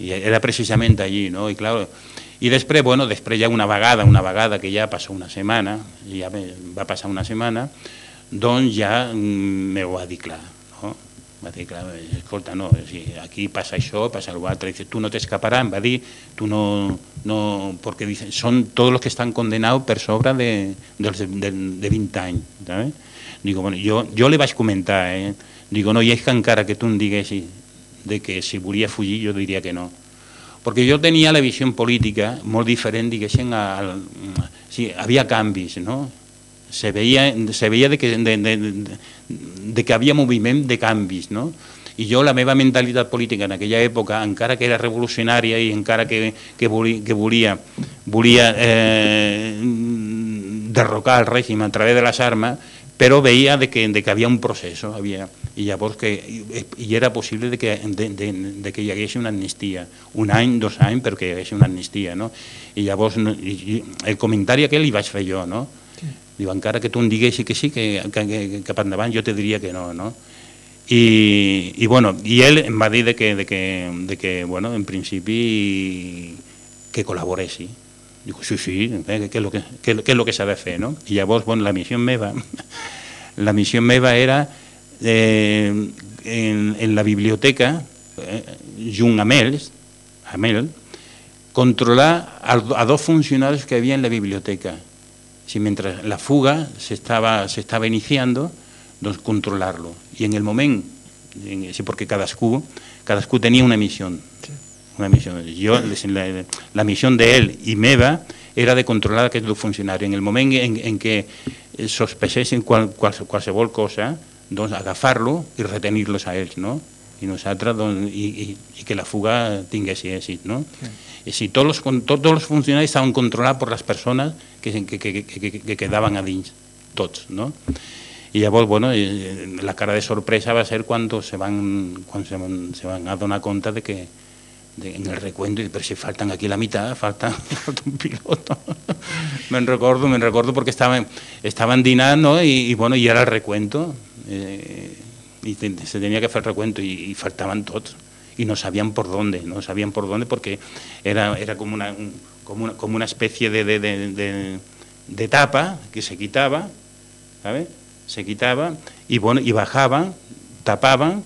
I era precisament allí, no? I, clar, i després, bueno, després ja una vegada, una vegada que ja passó una setmana, ja va passar una setmana, doncs ja mm, me va dir clar? Va dir, clar, escolta, no, aquí passa això, passa l'altre, tu no t'escaparàs, em va dir, tu no, no, perquè són tots els que estan condenats per sobre de, de, de, de 20 anys, ¿sabes? Digo, bueno, jo, jo li vaig comentar, eh? Digo, no, i és que encara que tu em diguessis de que si volia fugir, jo diria que no. Perquè jo tenia la visió política molt diferent, diguéssim, al, sí, havia canvis, no? Se veia, se veia de, que, de, de, de que havia moviment de canvis, no? I jo, la meva mentalitat política en aquella època, encara que era revolucionària i encara que, que volia, que volia, volia eh, derrocar el règim a través de les armes, però veia de que, de que havia un procés, havia, i llavors que i era possible de que, de, de, de que hi hagués una amnistia, un any, dos anys, perquè hi hagués una amnistia, no? I llavors i, el comentari aquell li vaig fer jo, no? Diu, encara que tu em diguessis que sí, que, que, que cap endavant te diria que no, no? I, i, bueno, i ell em va dir de que, de que, de que bueno, en principi que col·laboressi. Dic, sí, sí, eh, què és el que, que, que, que s'ha de fer, no? I llavors, bueno, la missió meva, la missió meva era eh, en, la biblioteca, eh, junt amb ells, controlar a, dos funcionaris que havia en la biblioteca, si mientras la fuga se estaba, se estaba iniciando, doncs controlar-lo. I en el moment, sí, perquè cadascú, cadascú tenia una missió. Una missió. Jo, la, la missió d'ell i meva era de controlar aquests dos funcionaris. En el moment en, en què sospechessin qual, qual, qualsevol cosa, doncs agafar-lo i retenir-los a ells, no? I nosaltres, doncs, i, i, i que la fuga tingués èxit, no? Sí. Si todos los, todos los funcionarios estaban controlados por las personas que, que, que, que quedaban a dins, tots, no? I llavors, bueno, la cara de sorpresa va a ser cuando se van, cuando se van, se van a donar compte de que en el recuento, pero si faltan aquí la mitad, falta, un piloto. me recuerdo, me recuerdo porque estaban, estaban dinando y, bueno, y era el recuento, eh, y se tenía que hacer el recuento y, faltaban tots y no sabían por dónde, no sabían por dónde porque era, era como, una, como, una, como una especie de, de, de, de, tapa que se quitaba, ¿sabes? se quitava, i, bueno, i bajaven, tapaven,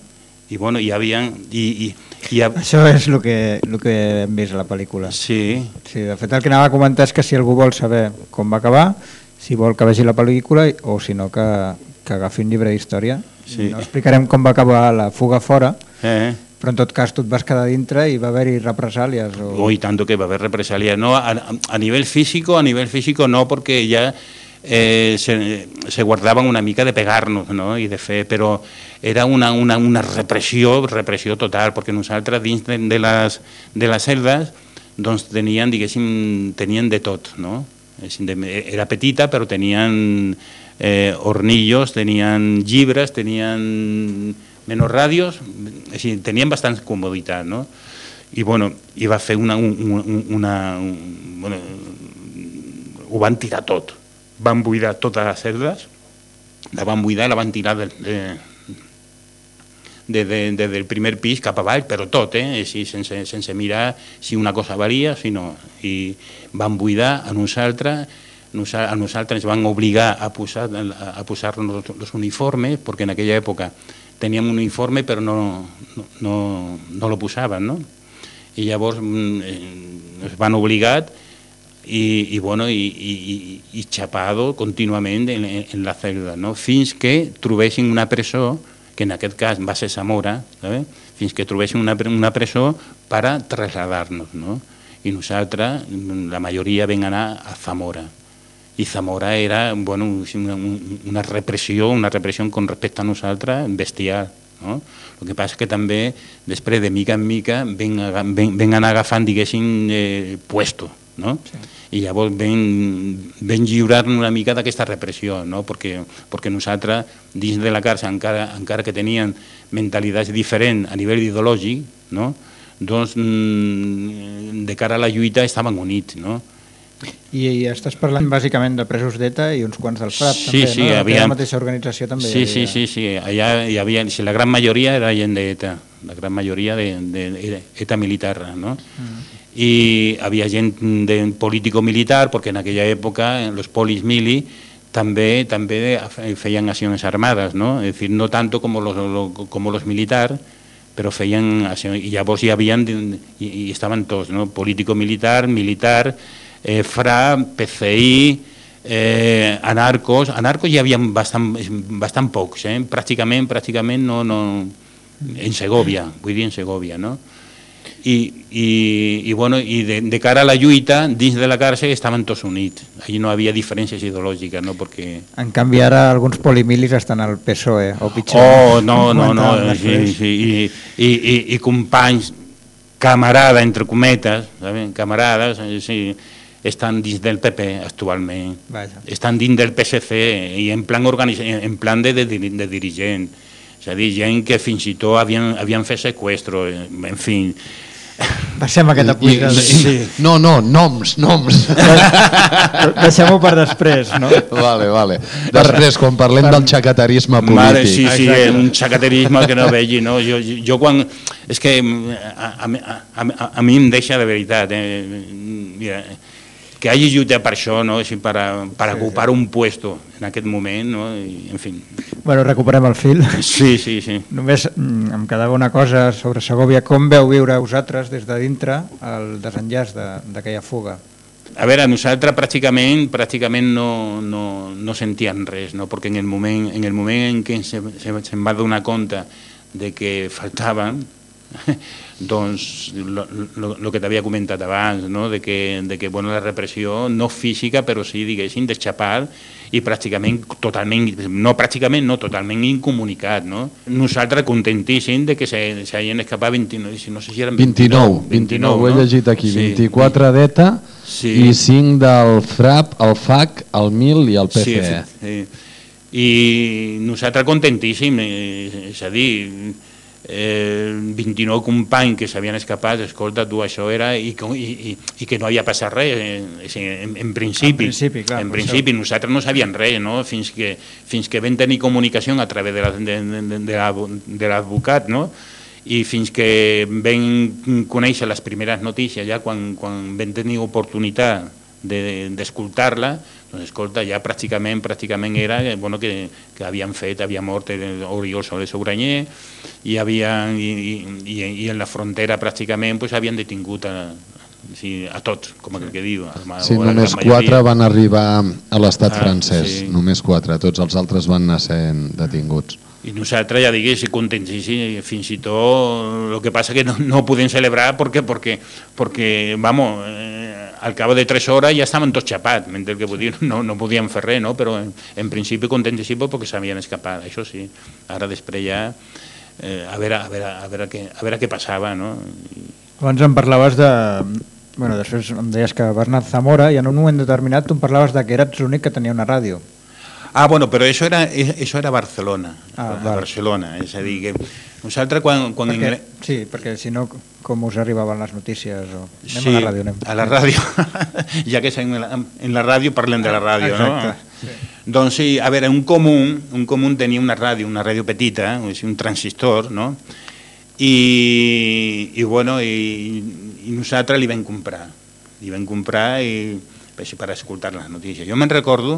i, bueno, hi havia... I, i, i, Això és el que, el que hem vist a la pel·lícula. sí, Sí, de fet, el que anava a comentar és que si algú vol saber com va acabar, si vol que vegi la pel·lícula o si no que, que agafi un llibre d'història. Sí. No explicarem com va acabar la fuga fora, eh? Però en tot cas tu et vas quedar dintre i va haver-hi represàlies. O... Hoy tanto que va a haber represalias. No, a, a nivel físico, a nivel físico no, porque ya eh, se, se guardaban una mica de pegar-nos, no? I de fer, però era una, una, una repressió, repressió total, perquè nosaltres dins de, de, les, de les celdes doncs tenien, diguéssim, tenien de tot, no? Era petita, però tenien eh, hornillos, tenien llibres, tenien menys ràdios, així, tenien bastant comoditat, no? I, bueno, i va fer una... un- un- una un, bueno, ho van tirar tot. Van buidar totes les celdes, la van buidar la van tirar del, de, de, de, de, del primer pis cap avall, però tot, eh? Així, sense, sense mirar si una cosa valia, si no. I van buidar a nosaltres, nosa- a nosaltres ens van obligar a posar, a posar-nos els uniformes, perquè en aquella època teníem un uniforme però no, no, no, no lo posaven, no? I llavors mm, eh, ens van obligat i, i, bueno, i, i, i, xapado contínuament en, en la celda, no? fins que trobessin una presó, que en aquest cas va ser Zamora, sabe? fins que trobessin una, una presó per a traslladar-nos. No? I nosaltres, la majoria, vam anar a Zamora. I Zamora era bueno, una, una repressió, una repressió con respecte a nosaltres bestial. No? El que passa que també, després de mica en mica, ven, ven, ven anar agafant, diguéssim, eh, puesto, no? Sí. I llavors ven, ven lliurar-nos una mica d'aquesta repressió, no? Perquè, perquè nosaltres, dins de la càrcel, encara, encara que tenien mentalitats diferents a nivell ideològic, no? doncs mm, de cara a la lluita estaven units, no? I, I estàs parlant bàsicament de presos d'ETA i uns quants del FRAP, Sí, també, sí, no? havia- La mateixa organització també. Sí, hi sí, havia. sí, sí. Allà hi havia, sí, la gran majoria era gent d'ETA, la gran majoria de, de, de ETA militar, no? I havia gent de político-militar, perquè en aquella època els polis mili també també feien accions armades, no? Es decir, no tanto como los, lo- como los militares, però feien accions, i llavors hi havia, i, i estaven tots, no? Político-militar, militar, eh, FRA, PCI, eh, anarcos, anarcos hi havia bastant, bastant pocs, eh? pràcticament, pràcticament no, no, en Segovia, vull dir en Segovia, no? I, i, i, bueno, i de, de cara a la lluita, dins de la càrcel estaven tots units, allí no havia diferències ideològiques, no? perquè... En canvi, ara alguns polimilis estan al PSOE, o pitjor. Oh, no, no, no, Comentàvem sí, sí, i, i, i, i companys, camarada, entre cometes, ¿saben? camarades, eh, sí, estan dins del PP actualment, Vaja. estan dins del PSC i en plan, en plan de, de, de, dirigent. És a dir, gent que fins i tot havien, havien fet sequestro, eh, en fi. Passem aquest apunt. I, no, no, noms, noms. Deixem-ho per després, no? vale, vale. Després, quan parlem del xacaterisme polític. Mare, sí, sí, un xacaterisme que no vegi, no? Jo, jo, jo quan... És que a, a, a, a, a mi em deixa de veritat, eh? Mira, que hagi lluitat per això, no? Així, per, per Sí, ocupar un puesto en aquest moment, no? I, en fi. Bueno, recuperem el fil. Sí, sí, sí. Només mm, em quedava una cosa sobre Segovia. Com veu viure vosaltres des de dintre el desenllaç de- d'aquella fuga? A veure, nosaltres pràcticament, pràcticament no, no, no sentíem res, no? perquè en el moment en, el moment en què se, se, se'n va donar compte de que faltaven, doncs el que t'havia comentat abans, no? de que, de que bueno, la repressió no física, però sí, diguéssim, deixapar i pràcticament totalment, no pràcticament, no, totalment incomunicat, no? Nosaltres contentíssim de que se- s'hagin escapat 29, si no sé si eren 29, 29, ho he llegit aquí, Sí. 24 d'ETA Sí. i 5 del FRAP, el FAC, el MIL i el Sí, PCE. sí. I nosaltres contentíssim, eh, és a dir, eh, 29 companys que s'havien escapat, escolta, tu, això era, i, i, i, i que no havia passat res, eh, en, en principi. En principi, clar, En principi, nosaltres no sabíem res, no? fins, que, fins que vam tenir comunicació a través de la- de, de, de, la- de l'advocat, no? i fins que vam conèixer les primeres notícies, ja quan, quan vam tenir oportunitat de- d'escoltar-la, Doncs escolta, ja pràcticament pràcticament era eh, bueno, que, que havien fet, havia mort Oriol Soler Sobranyer i, havien, i, i, i en la frontera pràcticament pues, havien detingut a, sí, a tots, com el que diu. A, sí, només quatre van arribar a l'estat ah, francès, sí. només quatre, tots els altres van anar sent detinguts. I nosaltres, ja digués, contentíssim, fins i tot, el que passa que no, no podem celebrar perquè, perquè, perquè vamos, eh, al cabo de tres hores ja estaven tots xapats, mentre que dir, no, no podien fer res, no? però en, en principi contentíssim perquè s'havien escapat, això sí. Ara després ja, eh, a, veure, a, veure, a, veure què, a veure què passava, no? Abans em parlaves de... Bueno, després em deies que a Zamora i en un moment determinat tu em parlaves de que eres l'únic que tenia una ràdio. Ah, bueno, però això era, això era Barcelona. Ah, a Barcelona, és a dir, que nosaltres quan... quan perquè, ingre... Sí, perquè si no, com us arribaven les notícies? O... Anem sí, a la ràdio. Anem. a la ràdio. ja que en la, en la ràdio parlem de la ràdio, Exacte. no? Sí. Doncs sí, a veure, un comú, un comú tenia una ràdio, una ràdio petita, un transistor, no? I, i bueno, i, i nosaltres li vam comprar. Li vam comprar i, per escoltar les notícies. Jo me'n recordo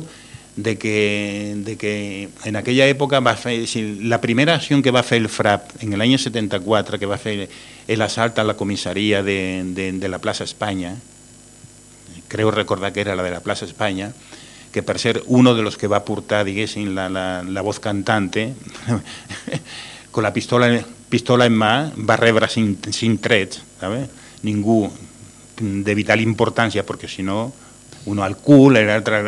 de que, de que en aquella època va fer, la primera acció que va fer el FRAP en l'any 74, que va fer l'assalt a la comissaria de, de, de la plaça Espanya, creo recordar que era la de la plaça Espanya, que per ser uno de los que va portar, diguéssim, la, la, la voz cantante, con la pistola, pistola en mà, va rebre cinc, cinc trets, ¿sabe? ningú de vital importància, perquè si no uno al cul, l'altre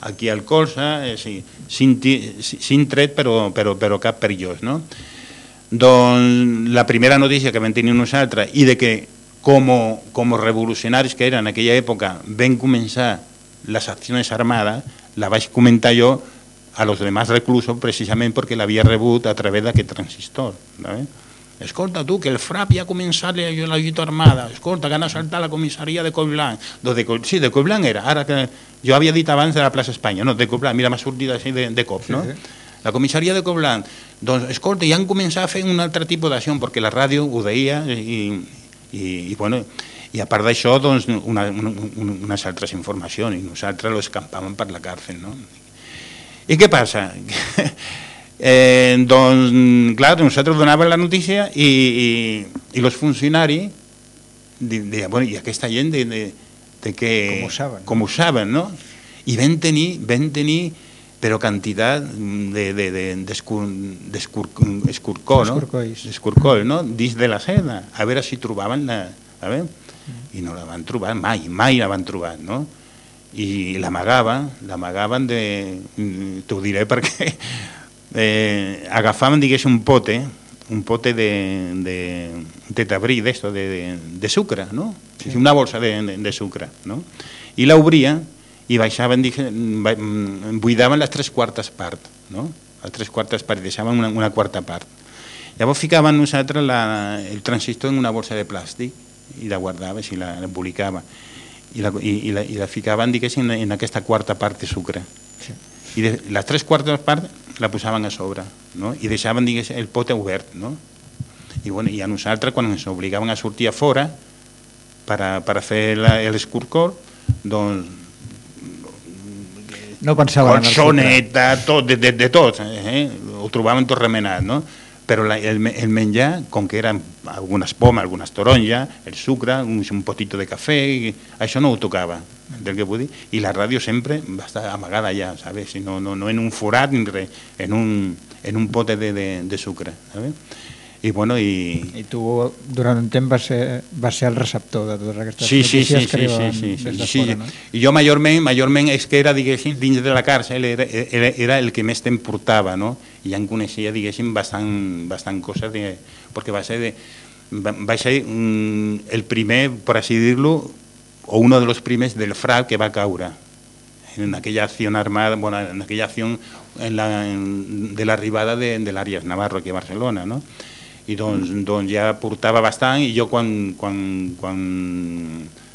aquí al colze, sí, sin, sin tret però, però, però cap perillós. No? Doncs la primera notícia que vam tenir nosaltres i de que com, com revolucionaris que eren en aquella època vam començar les accions armades, la vaig comentar jo a los demás reclusos precisament perquè l'havia rebut a través d'aquest transistor. ¿sabes? Escolta tu, que el FRAP ja ha començat la lluita armada, escolta, que han assaltat la comissaria de Collblanc. De, sí, de Collblanc era, ara que jo havia dit abans de la plaça Espanya, no, de Collblanc, mira, m'ha sortit així de, de cop, no? Sí, sí. La comissaria de Collblanc, doncs, escolta, ja han començat a fer un altre tipus d'acció, perquè la ràdio ho deia i, i, i bueno, i a part d'això, doncs, una, una, unes altres informacions, i nosaltres lo escampàvem per la càrcel, no? I què passa? Eh, doncs, clar, nosaltres donàvem la notícia i, i, i els funcionaris deien, bueno, i aquesta gent de, de, de que... Com ho saben. Com ho saben, no? I vam tenir, vam tenir però quantitat d'escurcó, de, de, d'escurcó, no? D'escurcó, no? Dins de la seda, a veure si trobaven la... A veure? Mm. I no la van trobar, mai, mai la van trobar, no? I l'amagaven, l'amagaven de... T'ho diré perquè eh, agafaven, digués, un pote, un pote de, de, de tabrí, d'esto, de, de, de sucre, no? Sí. Una bolsa de, de, de sucre, no? I l'obria i baixaven, digués, buidaven les tres quartes part, no? Les tres quartes part, deixaven una, una quarta part. Llavors ficaven nosaltres la, el transistor en una bolsa de plàstic i la guardava, i la, embolicava i la, i, i la, i la ficaven, diguéssim, en, en aquesta quarta part de sucre. Sí. I de, les tres quartes part la posaven a sobre no? i deixaven digués, el pot obert. No? I, bueno, I a nosaltres, quan ens obligaven a sortir a fora per a, per a fer l'escurcor, doncs no pensaven colxoneta, tot, de, de, de tot, eh? ho trobaven tot remenat, no? però la, el, el menjar, com que eren algunes pomes, algunes taronja, el sucre, un, un potito de cafè, això no ho tocava, del que dir, i la ràdio sempre va estar amagada allà, ¿sabes? No, no, no en un forat ni res, en un, en un pote de, de, de sucre, ¿sabes? I, bueno, i... I tu durant un temps vas ser, vas ser el receptor de totes aquestes sí, sí, sí, que sí, sí, sí, sí, sí. Fora, no? I jo majorment, majorment és que era, diguéssim, dins de la càrcel era, era, era el que més te'n portava, no? I ja en coneixia, diguéssim, bastant, bastant coses, de, perquè va ser, de, va ser mm, el primer, per així dir-lo, o uno de los primers del FRAP que va caure en aquella acción armada, bueno, en aquella acción en la, en, de l'arribada de, de l'Àries Navarro aquí a Barcelona, no? i doncs, doncs ja portava bastant i jo quan, quan, quan,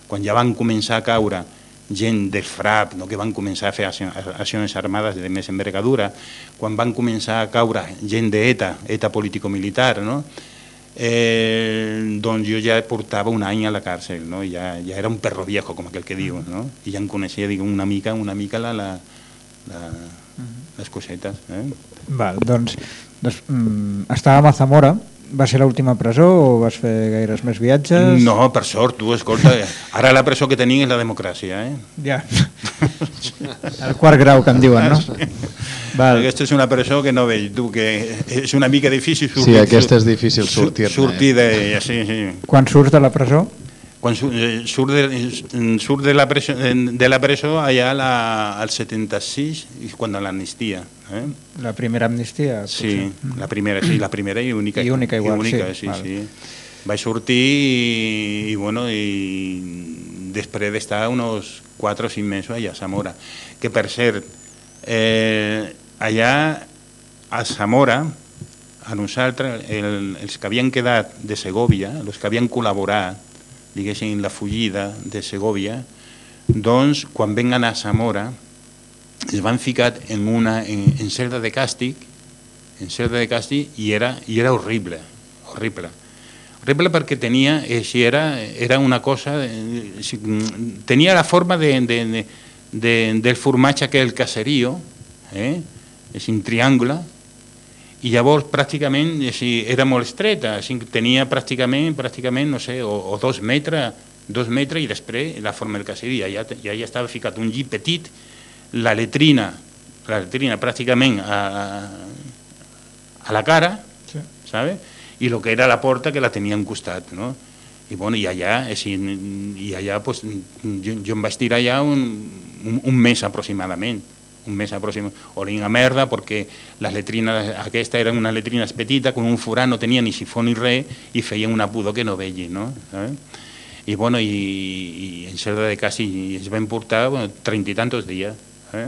quan ja van començar a caure gent del FRAP, no, que van començar a fer accions armades de més envergadura, quan van començar a caure gent d'ETA, ETA político-militar, no? Eh, doncs jo ja portava un any a la càrcel, no? ja, ja era un perro viejo, com aquell que diu, no? i ja em coneixia dic, una mica una mica la, la, la, les cosetes. Eh? Val, doncs, des, mm, estàvem a Zamora, va ser l'última presó o vas fer gaires més viatges? No, per sort, tu, escolta, ara la presó que tenim és la democràcia, eh? Ja. El quart grau que en diuen, no? Val. Aquesta és una presó que no veig, tu, que és una mica difícil sortir. Sí, aquesta és difícil sortir-ne. Sortir de... Sí, sí. Quan surts de la presó? Quan eh, surt de, surt de la presó, de la presó allà la, al 76, i quan l'amnistia. Eh? La primera amnistia? Sí, potser. la primera, sí, la primera i única. I única igual, única, sí, sí, val. sí. Vaig sortir i, i, bueno, i després d'estar uns 4 o 5 mesos allà a Zamora. Que per cert, eh, allà a Zamora, a nosaltres, el, els que havien quedat de Segovia, els que havien col·laborat, diguéssim, la fugida de Segovia, doncs, quan vengan a Zamora, es van ficar en una en, en celda de càstig en celda de càstig i era, i era horrible horrible horrible perquè tenia eh, si era, era una cosa eh, si, mm, tenia la forma de, de, de, de, del formatge que el caserío eh? és un triangle i llavors pràcticament si, era molt estreta, si, tenia pràcticament, pràcticament no sé, o, o dos metres, dos metres i després la forma del caserí, ja, ja, ja estava ficat un llit petit, la letrina, la letrina pràcticament a, a la cara, Sí. ¿sabes? Y lo que era la porta que la tenia en costat, no? I, bueno, i allà, és, i, i allà pues, jo, jo em vaig tirar allà un, un, un mes aproximadament, un mes aproximadament, olint a merda perquè les letrines, aquesta eren unes letrines petites, con un forat, no tenia ni sifó ni res, i feien una pudor que no vegi, no? ¿sabes? I, bueno, i, i en Cerda de Casi ens vam portar bueno, 30 i tantos dies, eh?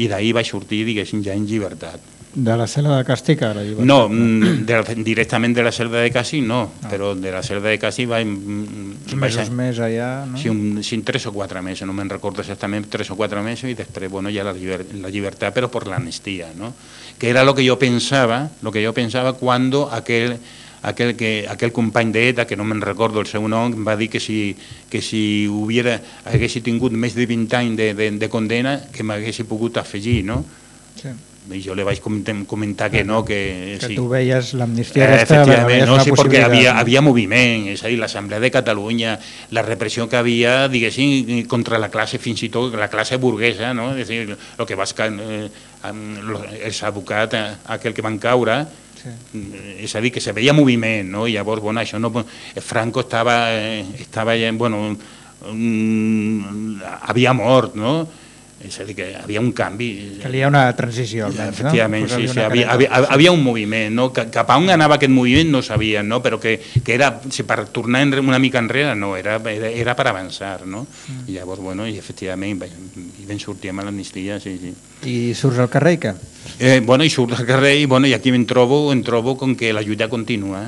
i d'ahir vaig sortir, diguéssim, ja en llibertat. De la cel·la de càstig a la. No, mm, de, la- directament de la celda de Casi no, però de la celda de Casi va... Uns mesos més allà, no? Sí, un, sí, tres o quatre mesos, no me'n recordo exactament, tres o quatre mesos i després, bueno, ja la, lliber, la llibertat, però per l'amnistia, ¿no? Que era lo que yo pensaba, lo que yo pensaba cuando aquel aquel, que, aquel company d'ETA, que no me'n recordo el seu nom, va dir que si, que si hubiera, haguessi tingut més de 20 anys de, de, de condena, que m'haguessi pogut afegir, no? Sí. I jo li vaig comentar, que no, que, Que sí. tu veies l'amnistia Eh, aquesta... efectivament, veies no, sí, perquè havia, havia moviment, és a dir, l'Assemblea de Catalunya, la repressió que havia, diguéssim, contra la classe, fins i tot la classe burguesa, no? és a dir, el que vas, eh, els advocats, eh, aquel que van caure, Sí. eh, és a dir, que se veia moviment, no? i llavors, bueno, això no... Franco estava, eh, estava bueno, mm, havia mort, no? És a dir, que havia un canvi. Calia una transició, almenys, no? Efectivament, sí, Posar-li sí, una havia, havia, havia un moviment, no? Ca- cap a on anava aquest moviment no sabien, no? però que, que era, si per tornar una mica enrere, no, era, era, era per avançar, no? Mm. I llavors, bueno, i efectivament, va- i vam sortir amb l'amnistia, sí, sí. I surts al carrer i què? Eh, bueno, i surt al carrer i, bueno, i aquí em trobo, em trobo com que la lluita continua.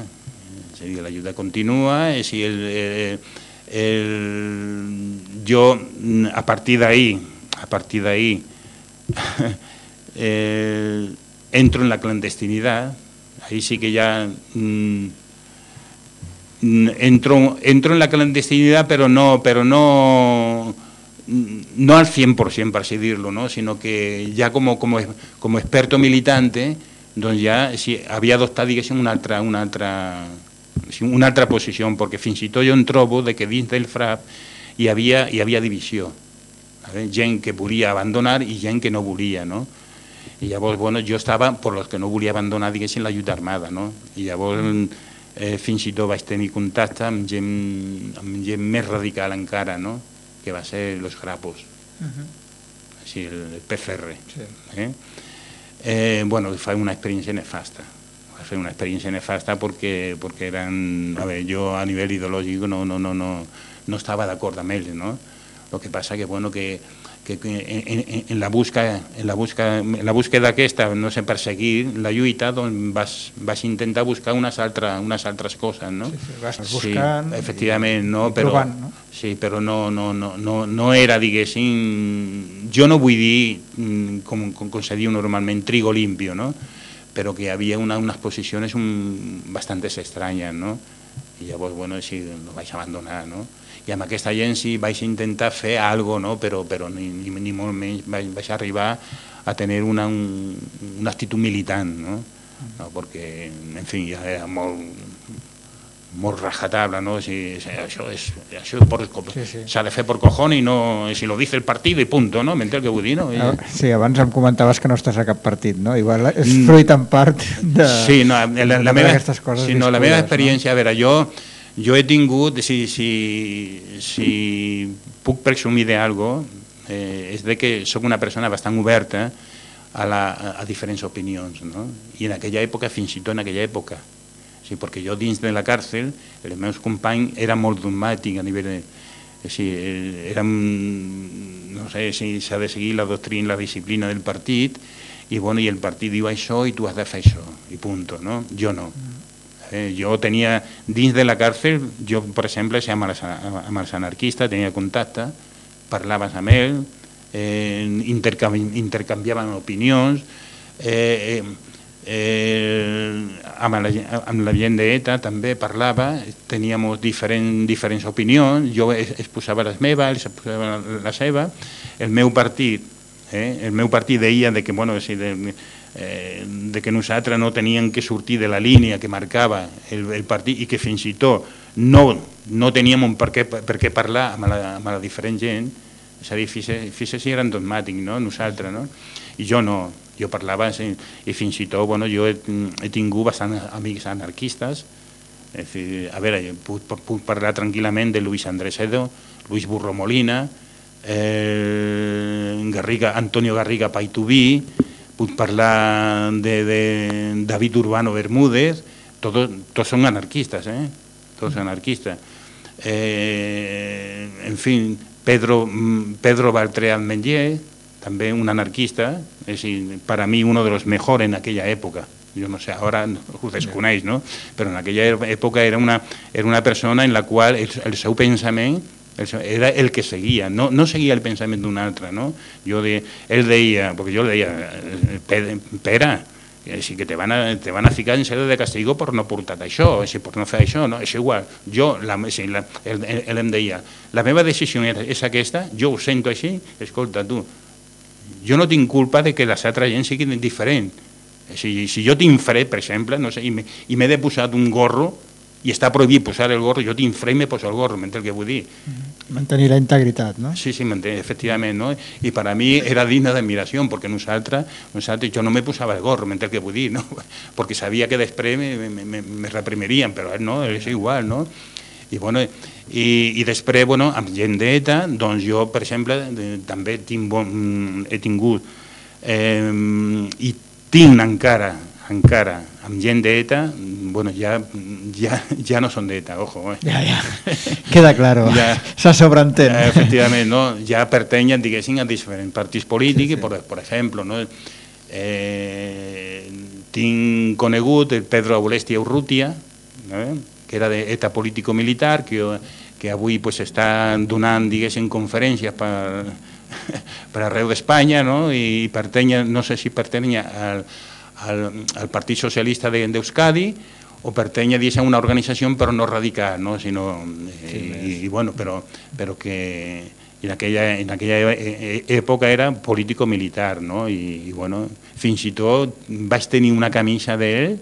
És a dir, la lluita continua, és a dir, el, el, el, jo a partir d'ahir, partir d'ahir, eh, entro en la clandestinidad, ahí sí que ya mm, mm, entro, entro en la clandestinidad, pero no, pero no, no al 100%, por así decirlo, ¿no? sino que ja como, como, como experto militante, doncs ja sí, havia adoptat, diguéssim, una altra, una sí, una altra posició, perquè fins i tot jo em trobo de que dins del FRAP hi havia, hi havia divisió. Gent que volia abandonar i gent que no volia, no? I llavors, bueno, jo estava per los que no volia abandonar, diguéssim, la lluita armada, no? I llavors, eh, fins i tot vaig tenir contacte amb gent, amb gent més radical encara, no? Que va ser los grapos, així, el PCR. Sí. Eh? Eh, bueno, fue una experiencia nefasta. Fue una experiencia nefasta porque, porque eran, a ver, yo a nivel ideológico no, no, no, no, no estaba de acuerdo amb ells, ¿no? Lo que pasa que, bueno, que, que, que en, la busca, en, la busca, en la búsqueda aquesta, no sé, per seguir la lluita, doncs vas, vas intentar buscar unes, altres, unes altres coses, no? Sí, sí, vas buscant sí, efectivament, no, i però, trobant, no? Sí, però no, no, no, no, no era, diguéssim, jo no vull dir, mm, com, com, com se diu normalment, trigo limpio, no? però que hi havia una, unes posicions un, bastantes estranyes, no? I llavors, bueno, sí, no vaig abandonar, no? I amb aquesta gent sí vaig intentar fer algo, no? Però, però ni, ni, ni molt menys vaig, vaig arribar a tenir una, un, una actitud militant, no? no? Perquè, en fi, ja era molt, molt rajatable, ¿no? Si, si això és, això s'ha sí, sí. de fer per cojones i no, si lo dice el partit i punto, no? M'entén que vull dir, no? I... Ah, sí, abans em comentaves que no estàs a cap partit, no? Igual és mm. fruit en part de, sí, no, la, la, la meva, coses sí, no, la meva experiència, no? a veure, jo, jo he tingut, si, si, si puc presumir d'algo, eh, és de que sóc una persona bastant oberta a, la, a diferents opinions, no? I en aquella època, fins i tot en aquella època, Sí, perquè jo dins de la càrcel, els meus companys eren molt dogmàtics a nivell de... Sí, érem, no sé si s'ha de seguir la doctrina, la disciplina del partit, i, bueno, i el partit diu això i tu has de fer això, i punt, no? Jo no. Eh, jo tenia, dins de la càrcel, jo, per exemple, amb els, amb els anarquistes tenia contacte, parlaves amb ell, eh, intercanvi, intercanviaven opinions, eh, eh, eh, amb, la, amb la gent d'ETA també parlava, teníem diferent, diferents opinions, jo exposava les meves, ells exposava la seva, el meu partit, eh, el meu partit deia de que, bueno, si de, eh, de que nosaltres no teníem que sortir de la línia que marcava el, el partit i que fins i tot no, no teníem per què, per què parlar amb la, amb la diferent gent, és a dir, fixes si eren dogmàtics, no? nosaltres, no? i jo no, jo parlava i fins i tot bueno, jo he, he tingut bastant amics anarquistes dir, a veure, puc, puc parlar tranquil·lament de Luis Andrés Edo, Luis Burro Molina, eh, Garriga, Antonio Garriga Paitubí, puc parlar de, de David Urbano Bermúdez, tots, tots són anarquistes, eh? tots anarquistes. Eh, en fi, Pedro, Pedro Bartré Almendier, també un anarquista, és dir, per a mi un dels millors en aquella època. Jo no sé, ara ho desconeix, no? Però en aquella època era una, era una persona en la qual el, el seu era el que seguia, no, no seguia el pensament d'un altre, no? Jo de, ell deia, perquè jo deia, Pere, si que te van, a, te van a ficar en sèrie de castigo per no portar això, si per no fer això, no? és igual. Jo, la, si la, ell, ell em deia, la meva decisió és aquesta, jo ho sento així, escolta tu, jo no tinc culpa de que les altres gent siguin diferent. Si, si jo tinc fred, per exemple, no sé, i m'he de posar un gorro, i està prohibit posar el gorro, jo tinc fred i me poso el gorro, m'entén el que vull dir? Mm-hmm. Mantenir la integritat, no? Sí, sí, efectivament, no? I per a mi era digna d'admiració, perquè nosaltres, nosaltres, jo no me posava el gorro, m'entén el que vull dir, no? Perquè sabia que després me, me, me, me reprimirien, però no, és igual, no? I, bueno, i, i després, bueno, amb gent d'ETA, doncs jo, per exemple, també tinc bon, mm, he tingut eh, i tinc encara, encara, amb gent d'ETA, bueno, ja, ja, ja no són d'ETA, ojo. Eh? Ja, ja, queda claro, ja, se sobreentén. Eh, efectivament, no? ja pertenyen, diguéssim, a diferents partits polítics, sí, sí. per, per exemple, no? eh, tinc conegut el Pedro Abolestia Urrutia, eh? que era d'ETA político-militar, que, que avui pues, està donant, diguéssim, conferències per, per arreu d'Espanya, no? i pertenya, no sé si pertenya al, al, al Partit Socialista d'Euskadi, o pertenya a una organització però no radical, no? Sinó, sí, i, i, bueno, però, però que en aquella, en aquella època era político-militar, no? I, i bueno, fins i tot vaig tenir una camisa d'ell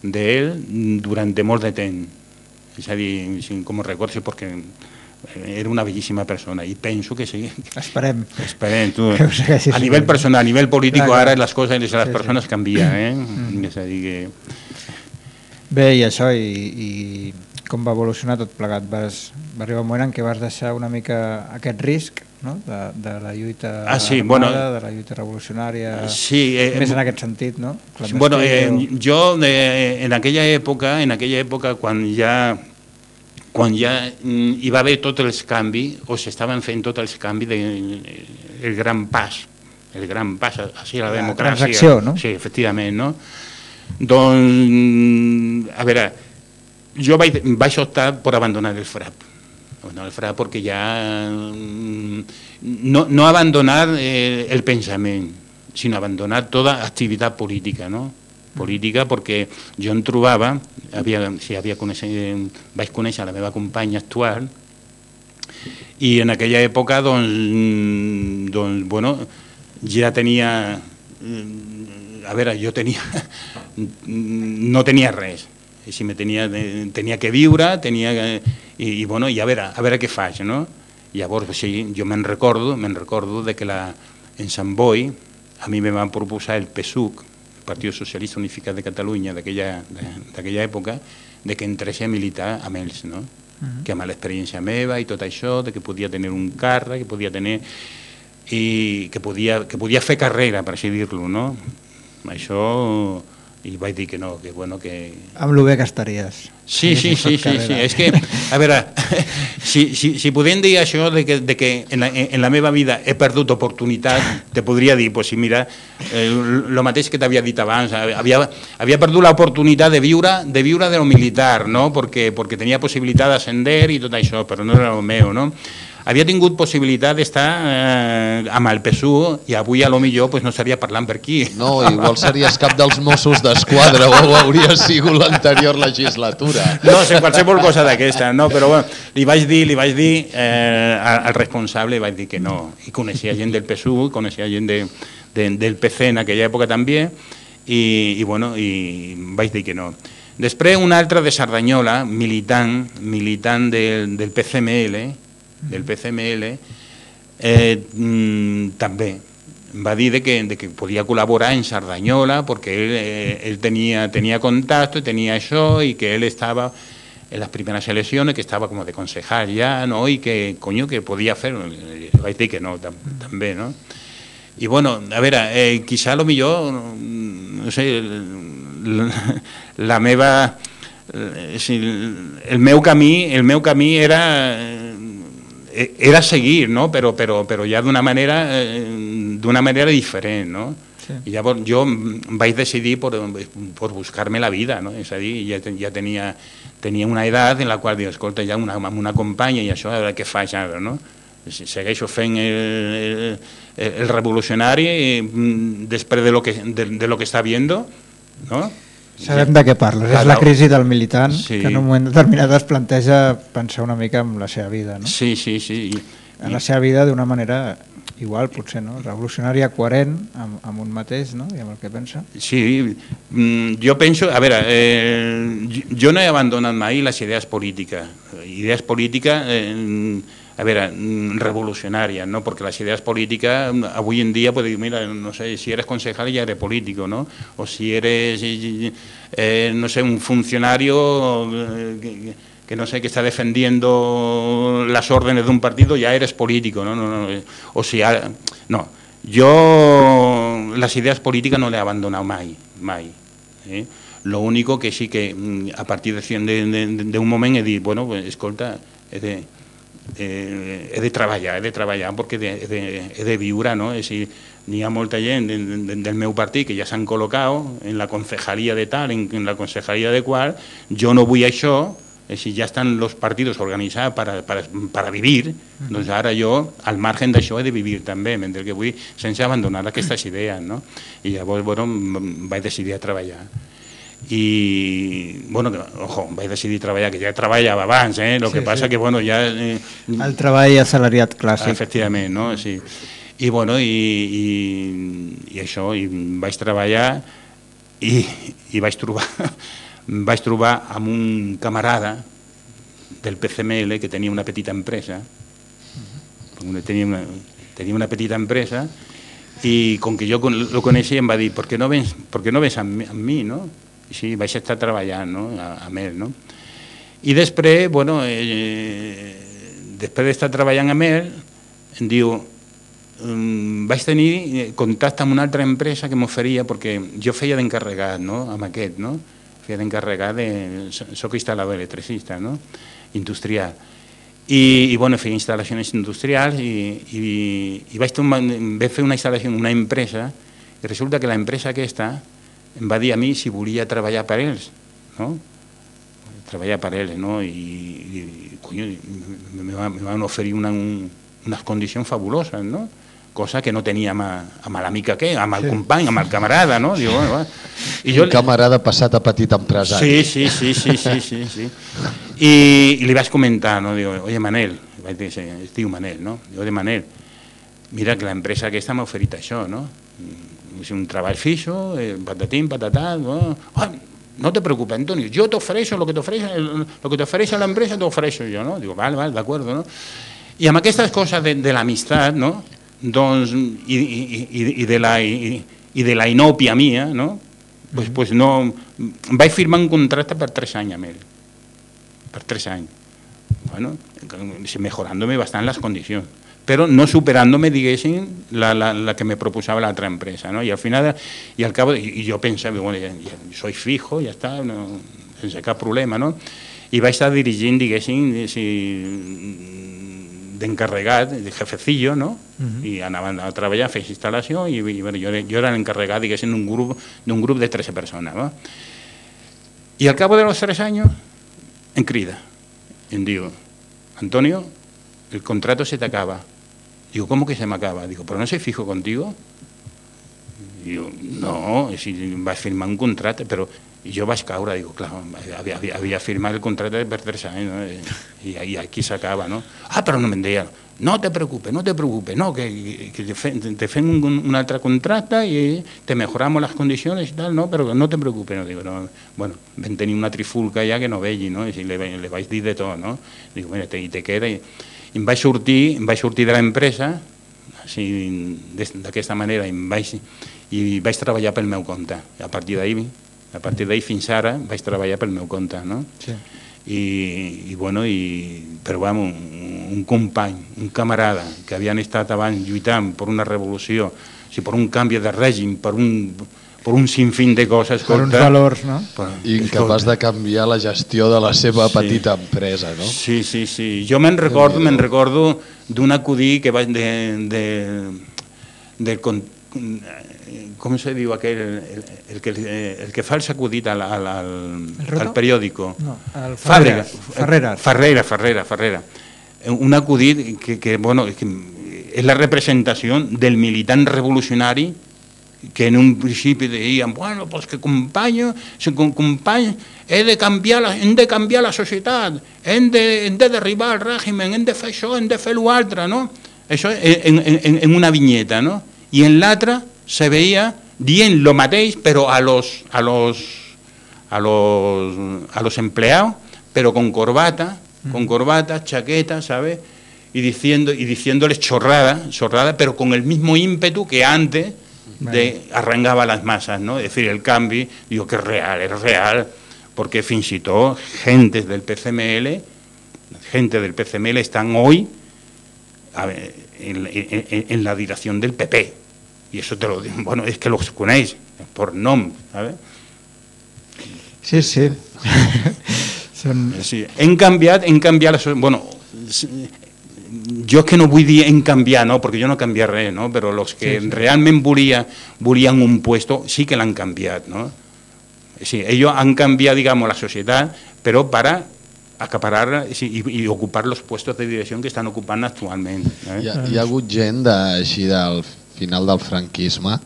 d'ell durant molt de temps és a dir, com record, sí, perquè era una bellíssima persona i penso que sí. Esperem. Esperem, tu. A nivell personal, a nivell polític, clar, ara les coses, les sí, persones sí. canvien, eh? Mm. És a dir que... Bé, i això, i, i com va evolucionar tot plegat? Vas, va arribar un moment en què vas deixar una mica aquest risc no? de, de la lluita ah, sí, armada, bueno, de la lluita revolucionària, sí, eh, més en aquest sentit, no? Bueno, eh, jo eh, en aquella època, en aquella època quan ja quan ja mm, hi va haver tots els canvis, o s'estaven fent tots els canvis del de, gran pas, el gran pas hacia la, la democràcia. Transacció, no? Sí, efectivament, no? Doncs, a veure, jo vaig, vaig optar per abandonar el FRAP. Abandonar el FRAP perquè ja... Mm, no, no abandonar eh, el pensament, sinó abandonar tota activitat política, no? política perquè jo em trobava, havia, sí, havia conèixer, vaig conèixer la meva companya actual i en aquella època doncs, doncs bueno, ja tenia a veure, jo tenia no tenia res si me tenia, tenia que viure tenia que, i, i, bueno, i a veure, a veure què faig no? llavors sí, jo me'n recordo me'n recordo de que la, en Sant Boi a mi me van proposar el PSUC el Partit Socialista Unificat de Catalunya d'aquella època de que entrés a militar amb ells no? Uh -huh. que amb l'experiència meva i tot això de que podia tenir un càrrec que podia tenir i que podia, que podia fer carrera, per així dir-lo, no? Això i vaig dir que no, que bueno, que... Amb lo bé que estaries. Sí, sí, sí, sí, sí, és que, a veure, si, si, si podem dir això de que, de que en, la, en la meva vida he perdut oportunitat, te podria dir, pues mira, eh, lo mateix que t'havia dit abans, havia, havia perdut l'oportunitat de viure de viure de lo militar, no? Perquè, perquè tenia possibilitat d'ascender i tot això, però no era el meu, no? Havia tingut possibilitat d'estar eh, amb el PSU i avui a lo millor pues, no seria parlant per aquí. No, igual series cap dels Mossos d'Esquadra o hauria sigut l'anterior legislatura. No sé, qualsevol cosa d'aquesta, no, però bueno, li vaig dir, li vaig dir eh, al responsable, vaig dir que no, i coneixia gent del PSU, coneixia gent de, de, del PC en aquella època també, i, i, bueno, i vaig dir que no. Després un altre de Sardanyola, militant, militant del, del PCML, del PCML, eh, mm, també va dir de que, de que podia col·laborar en Sardanyola perquè ell, eh, ell tenia, tenia contacte, tenia això i que ell estava en les primeres eleccions, que estava com de concejal ja, no? i que, coño, que podia fer, vaig dir que no, tam, no? I bueno, a veure, eh, quizá lo millor, no sé, la, meva, eh, el meu camí, el meu camí era Eh, era seguir, no? però, però, però ja d'una manera, eh, d'una manera diferent. No? Sí. I llavors jo vaig decidir per, per buscar-me la vida, no? és a dir, ja, ja tenia, tenia una edat en la qual dic, escolta, ja una, amb una companya i això, a veure què faig ara, no? Segueixo fent el, el, el revolucionari mm, després de lo que, de, de lo que està viendo, no? Sabem de què parles, és la crisi del militant sí. que en un moment determinat es planteja pensar una mica en la seva vida, no? Sí, sí, sí. En la seva vida d'una manera igual, potser, no? Revolucionària, coherent amb, amb un mateix, no? I amb el que pensa. Sí, mm, jo penso... A veure, eh, jo no he abandonat mai les idees polítiques. Idees polítiques... Eh, a veure, mm, revolucionària, ¿no? porque las ideas políticas mm, hoy en día, pues mira, no sé, si eres concejal ya eres político, ¿no? O si eres, eh, no sé, un funcionario eh, que, no sé, que está defendiendo las órdenes de un partido, ya eres político, ¿no? no, no eh, o si, no, yo las ideas políticas no le he abandonado mai, mai. ¿eh? Lo único que sí que mm, a partir de, de, un momento he dit, bueno, pues, escolta, de, eh, he de treballar, he de treballar perquè he de, he de, he de viure, no? És dir, n'hi ha molta gent de, de, del meu partit que ja s'han col·locat en la concejalía de tal, en, en la concejalía de qual, jo no vull això, si ja estan els partits organitzats per, per, per vivir, doncs ara jo, al margen d'això, he de vivir també, mentre que vull, sense abandonar aquestes idees, no? I llavors, bueno, vaig decidir a treballar i, bueno, ojo, vaig decidir treballar, que ja treballava abans, eh? el sí, que passa sí. que, bueno, ja... Eh, el treball assalariat clàssic. Efectivament, no? Sí. I, bueno, i, i, i això, i vaig treballar i, i vaig trobar vaig trobar amb un camarada del PCML que tenia una petita empresa, tenia una, tenia una petita empresa i com que jo lo coneixia em va dir, ¿por qué no ves, por qué no ves amb, amb mi, no? I sí, vaig estar treballant no? amb ell. No? I després, bueno, eh, després d'estar treballant amb ell, em diu, um, vaig tenir contacte amb una altra empresa que m'oferia, perquè jo feia d'encarregat no? amb aquest, no? feia d'encarregat, de, soc instal·lador electricista, no? industrial. I, i bueno, feia instal·lacions industrials i, i, i vaig, vaig fer una instal·lació en una empresa i resulta que l'empresa aquesta em va dir a mi si volia treballar per ells, no? treballar per ells, no? I, i conyo, me, van oferir una, un, unes condicions fabuloses, no? cosa que no tenia amb, amb l'amic aquell, amb el company, amb el camarada, no? Diu, bueno, va. I Un camarada passat a petit empresari. Sí, sí, sí, sí, sí, sí, sí. I, I li vaig comentar, no? Digo, oye, Manel, vaig dir, sí, es diu Manel, no? Digo, oye, Manel, mira que l'empresa aquesta m'ha oferit això, no? És un treball fixo, eh, patatín, patatà, no? No te preocupes, Antonio, yo te ofrezco lo que te ofrece, lo que te ofrece la empresa, te ofrezco yo, no? Digo, vale, vale, d'acord, no? I amb aquestes coses de, de l'amistat, no? Doncs, i, i, i, i, de la, i, i de la inòpia mia, no? Pues, pues no, vaig firmar un contracte per tres anys amb ell, per tres anys. Bueno, mejorándome bastant les condicions però no superándome, diguéssim, la, la, la que me proposava l'altra empresa, ¿no? Y al final, y al cabo, y yo pensaba, bueno, ya, ya soy fijo, ya está, no, sense cap problema, no? I vaig estar dirigint, diguéssim, si, d'encarregat, de jefecillo, no? Uh -huh. I anaven a treballar, a fer instal·lació, i, i bueno, jo, jo era l'encarregat, diguéssim, d'un grup, d'un grup de 13 persones, no? I al cabo de los tres años, em crida, em diu, Antonio, el contrato se te acaba. Digo, ¿cómo que se me acaba? Digo, ¿pero no soy fijo contigo? Digo, no, si vas a firmar un contrato, però i jo vaig caure, digo, clar, havia, havia, havia firmat el contracte per tres anys, no? I, i aquí s'acaba, no? Ah, però no me'n deia, no te preocupes, no te preocupes, no, que, que te, fe, te fem un, un altre contracte i te mejoramos les condicions i tal, no, però no te preocupes, no, digo, no, bueno, vam tenir una trifulca ja que no vegi, no, i le, le vaig dir de tot, no? Digo, mira, te, te queda... I, i em vaig sortir, em vaig sortir de l'empresa d'aquesta manera i, em vaig, i vaig treballar pel meu compte a partir d'ahir a partir d'ahir fins ara vaig treballar pel meu compte no? Sí. I, i bueno i, però vamos, un, un company un camarada que havien estat abans lluitant per una revolució o sigui, per un canvi de règim per un, per un sinfín de coses. Per uns valors, no? Per, Incapaç de canviar la gestió de la seva Sí. petita empresa, no? Sí, sí, sí. Jo me'n recordo, me'n recordo d'un acudit que vaig de, de, del con- com se diu aquell, el, el, que, el que fa el sacudit al, al, al, al periòdico. No, el Fàbrega. Ferreras. Ferreras. Ferrera, Ferrera, Ferrera. Un acudit que, que, bueno, que és la representació del militant revolucionari que en un principi deien, bueno, pues que companyo, si com company, he de canviar la, de canviar la societat, hem de, de derribar el règim, hem de fer això, hem de fer l'altre, no? Això en, en, en una vinyeta, no? I en l'altra se veia dient lo mateix, però a los, a los, a los, a los empleados, pero con corbata, con corbata, chaqueta, ¿sabes? Y, diciendo, y diciéndoles chorrada, chorrada, pero con el mismo ímpetu que antes de arrancaba las masas, ¿no? Es decir, el cambio, digo que es real, es real, porque todo, gentes del PCML, gente del PCML están hoy a ver, en, en- en la dirección del PP. Y eso te lo digo, bueno, es que los coneix por nom, ¿sabes? Sí, sí. Sí, hem canviat, la, so- bueno, jo és que no vull dir en canviar, no, perquè jo no he canviat res, no, però els que sí, sí. realment volia, volien un puesto sí que l'han canviat, no. Sí, ellos han cambiado, digamos, la sociedad, pero para acaparar sí, y, y ocupar los puestos de dirección que están ocupando actualmente. ¿eh? Hi ha, hi ha hagut gent de, així del final del franquisme,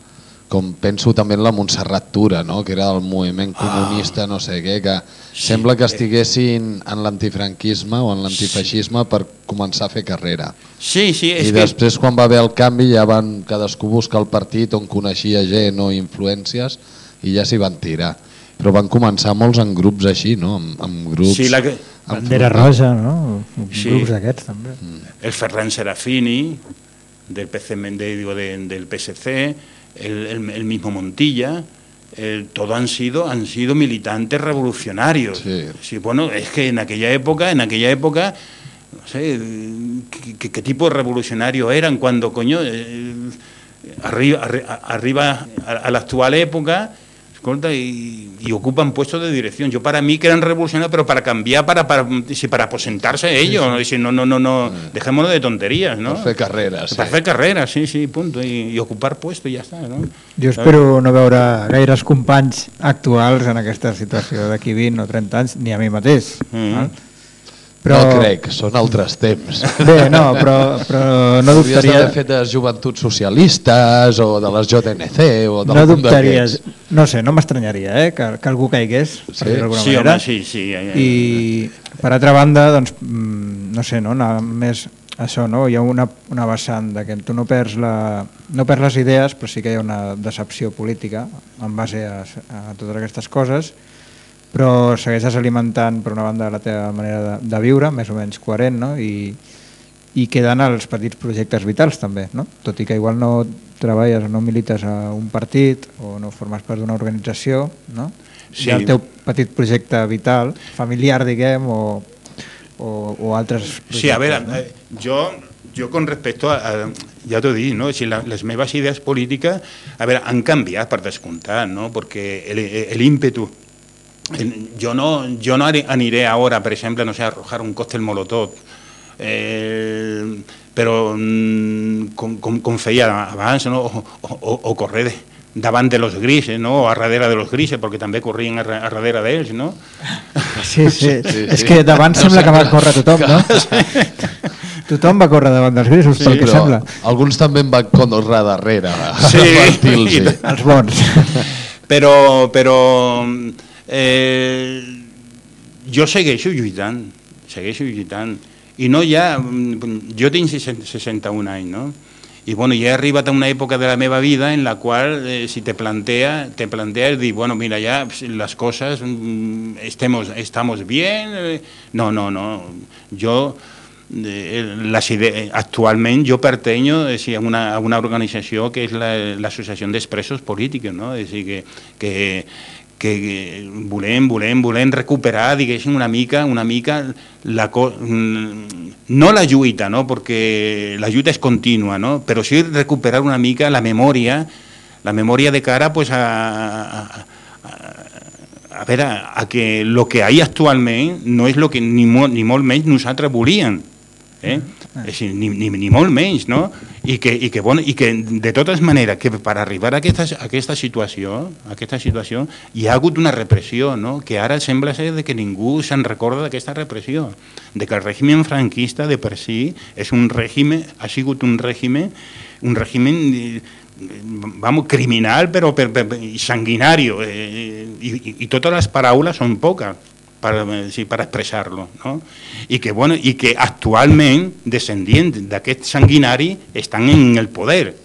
com penso també en la Montserrat Tura, no? que era del moviment comunista, no sé què, que Sí, sembla que eh. estiguessin en l'antifranquisme o en l'antifeixisme per començar a fer carrera. Sí, sí, I és que... després, quan va haver el canvi, ja van cadascú buscar el partit on coneixia gent o influències i ja s'hi van tirar. Però van començar molts en grups així, no? Amb, amb grups... Sí, la que- Bandera roja, no? Sí. Grups d'aquests, també. el Ferran Serafini del, PCM, de- digo, de- del PSC, el, el- el mismo Montilla, el- todo han sido, han sido militantes revolucionarios. Sí. bueno, es que en aquella época, en aquella época, no sé, ¿qué, tipo de revolucionarios eran cuando, coño, eh, arriba, arri- arriba a, a la actual época, escolta, y, y ocupan puestos de dirección. Yo para mí que eran revolucionarios, pero para cambiar, para, para, sí, para aposentarse ellos. ¿no? Dice, no, no, no, no, dejémonos de tonterías, ¿no? Per fer carrera, sí. Para hacer carrera, sí, sí, punto. Y, y ocupar puestos y ya está, ¿no? Jo espero no veure gaires companys actuals en aquesta situació d'aquí 20 o 30 anys, ni a mi mateix. Mm. val? Però... No crec, són altres temps. Bé, no, però, però no Hauries dubtaria... d'haver fet de joventuts socialistes o de les JNC o de No dubtaries... d'aquests. No sé, no m'estranyaria eh, que, que algú caigués, per Sí? dir d'alguna Sí, manera. home, sí, sí. I per altra banda, doncs, mm, no sé, no, anar més això, no? Hi ha una, una vessant de que tu no perds, la, no perds les idees, però sí que hi ha una decepció política en base a, a totes aquestes coses, però segueixes alimentant, per una banda, la teva manera de, de viure, més o menys coherent, no? I, i queden els petits projectes vitals també, no? tot i que igual no treballes o no milites a un partit o no formes part d'una organització, no? Sí. Hi ha el teu petit projecte vital, familiar, diguem, o, o, o altres projectes. Sí, a veure, no? eh, jo, jo con respecte a, a ja t'ho dic, no? si la, les meves idees polítiques a veure, han canviat per descomptar, no? perquè l'ímpetu jo no, jo no aniré ara, per exemple, no sé, a arrojar un còctel molotov, eh, però mm, com, com, com feia abans, no? o, o, o correr de, davant de los grises, no? o a darrere de los grises, perquè també corrien a, a darrere d'ells, no? Sí, sí, sí, és sí. que davant sembla que va córrer tothom, no? Tothom va córrer davant dels grisos, pel que sembla. alguns també en van córrer darrere. Sí. Els bons. Però, però eh, jo segueixo lluitant, segueixo lluitant. I no ja, jo tinc 60 61 anys, no? I bueno, ja he arribat a una època de la meva vida en la qual eh, si te plantea, te planteas dir, bueno, mira, ya las cosas mm, estemos, estamos bien. eh, No, no, no. Jo eh, les ide actualment jo pertenyo és a, una, a una organització que és l'Associació la, d'Expressos Polítics, no? és a dir, que, que, que volem, volem, volem recuperar, diguéssim, una mica, una mica la, mm, no la lluita, no? perquè la lluita és contínua, no? però sí recuperar una mica la memòria, la memòria de cara pues, a, a, a, a veure, a que el que hi ha actualment no és el que ni, molt, ni molt menys nosaltres volíem. Eh? És a dir, ni, ni, ni molt menys, no? I que, i, que, bueno, I que, de totes maneres, que per arribar a aquesta, a aquesta situació, a aquesta situació, hi ha hagut una repressió, no? Que ara sembla ser de que ningú se'n recorda d'aquesta repressió, de que el règim franquista de per si és un règim, ha sigut un règim, un règim vamos, criminal però per, per, sanguinario eh, i, i totes les paraules són poques eh, sí, per expressar-lo no? I, que, bueno, i que actualment descendients d'aquest sanguinari estan en el poder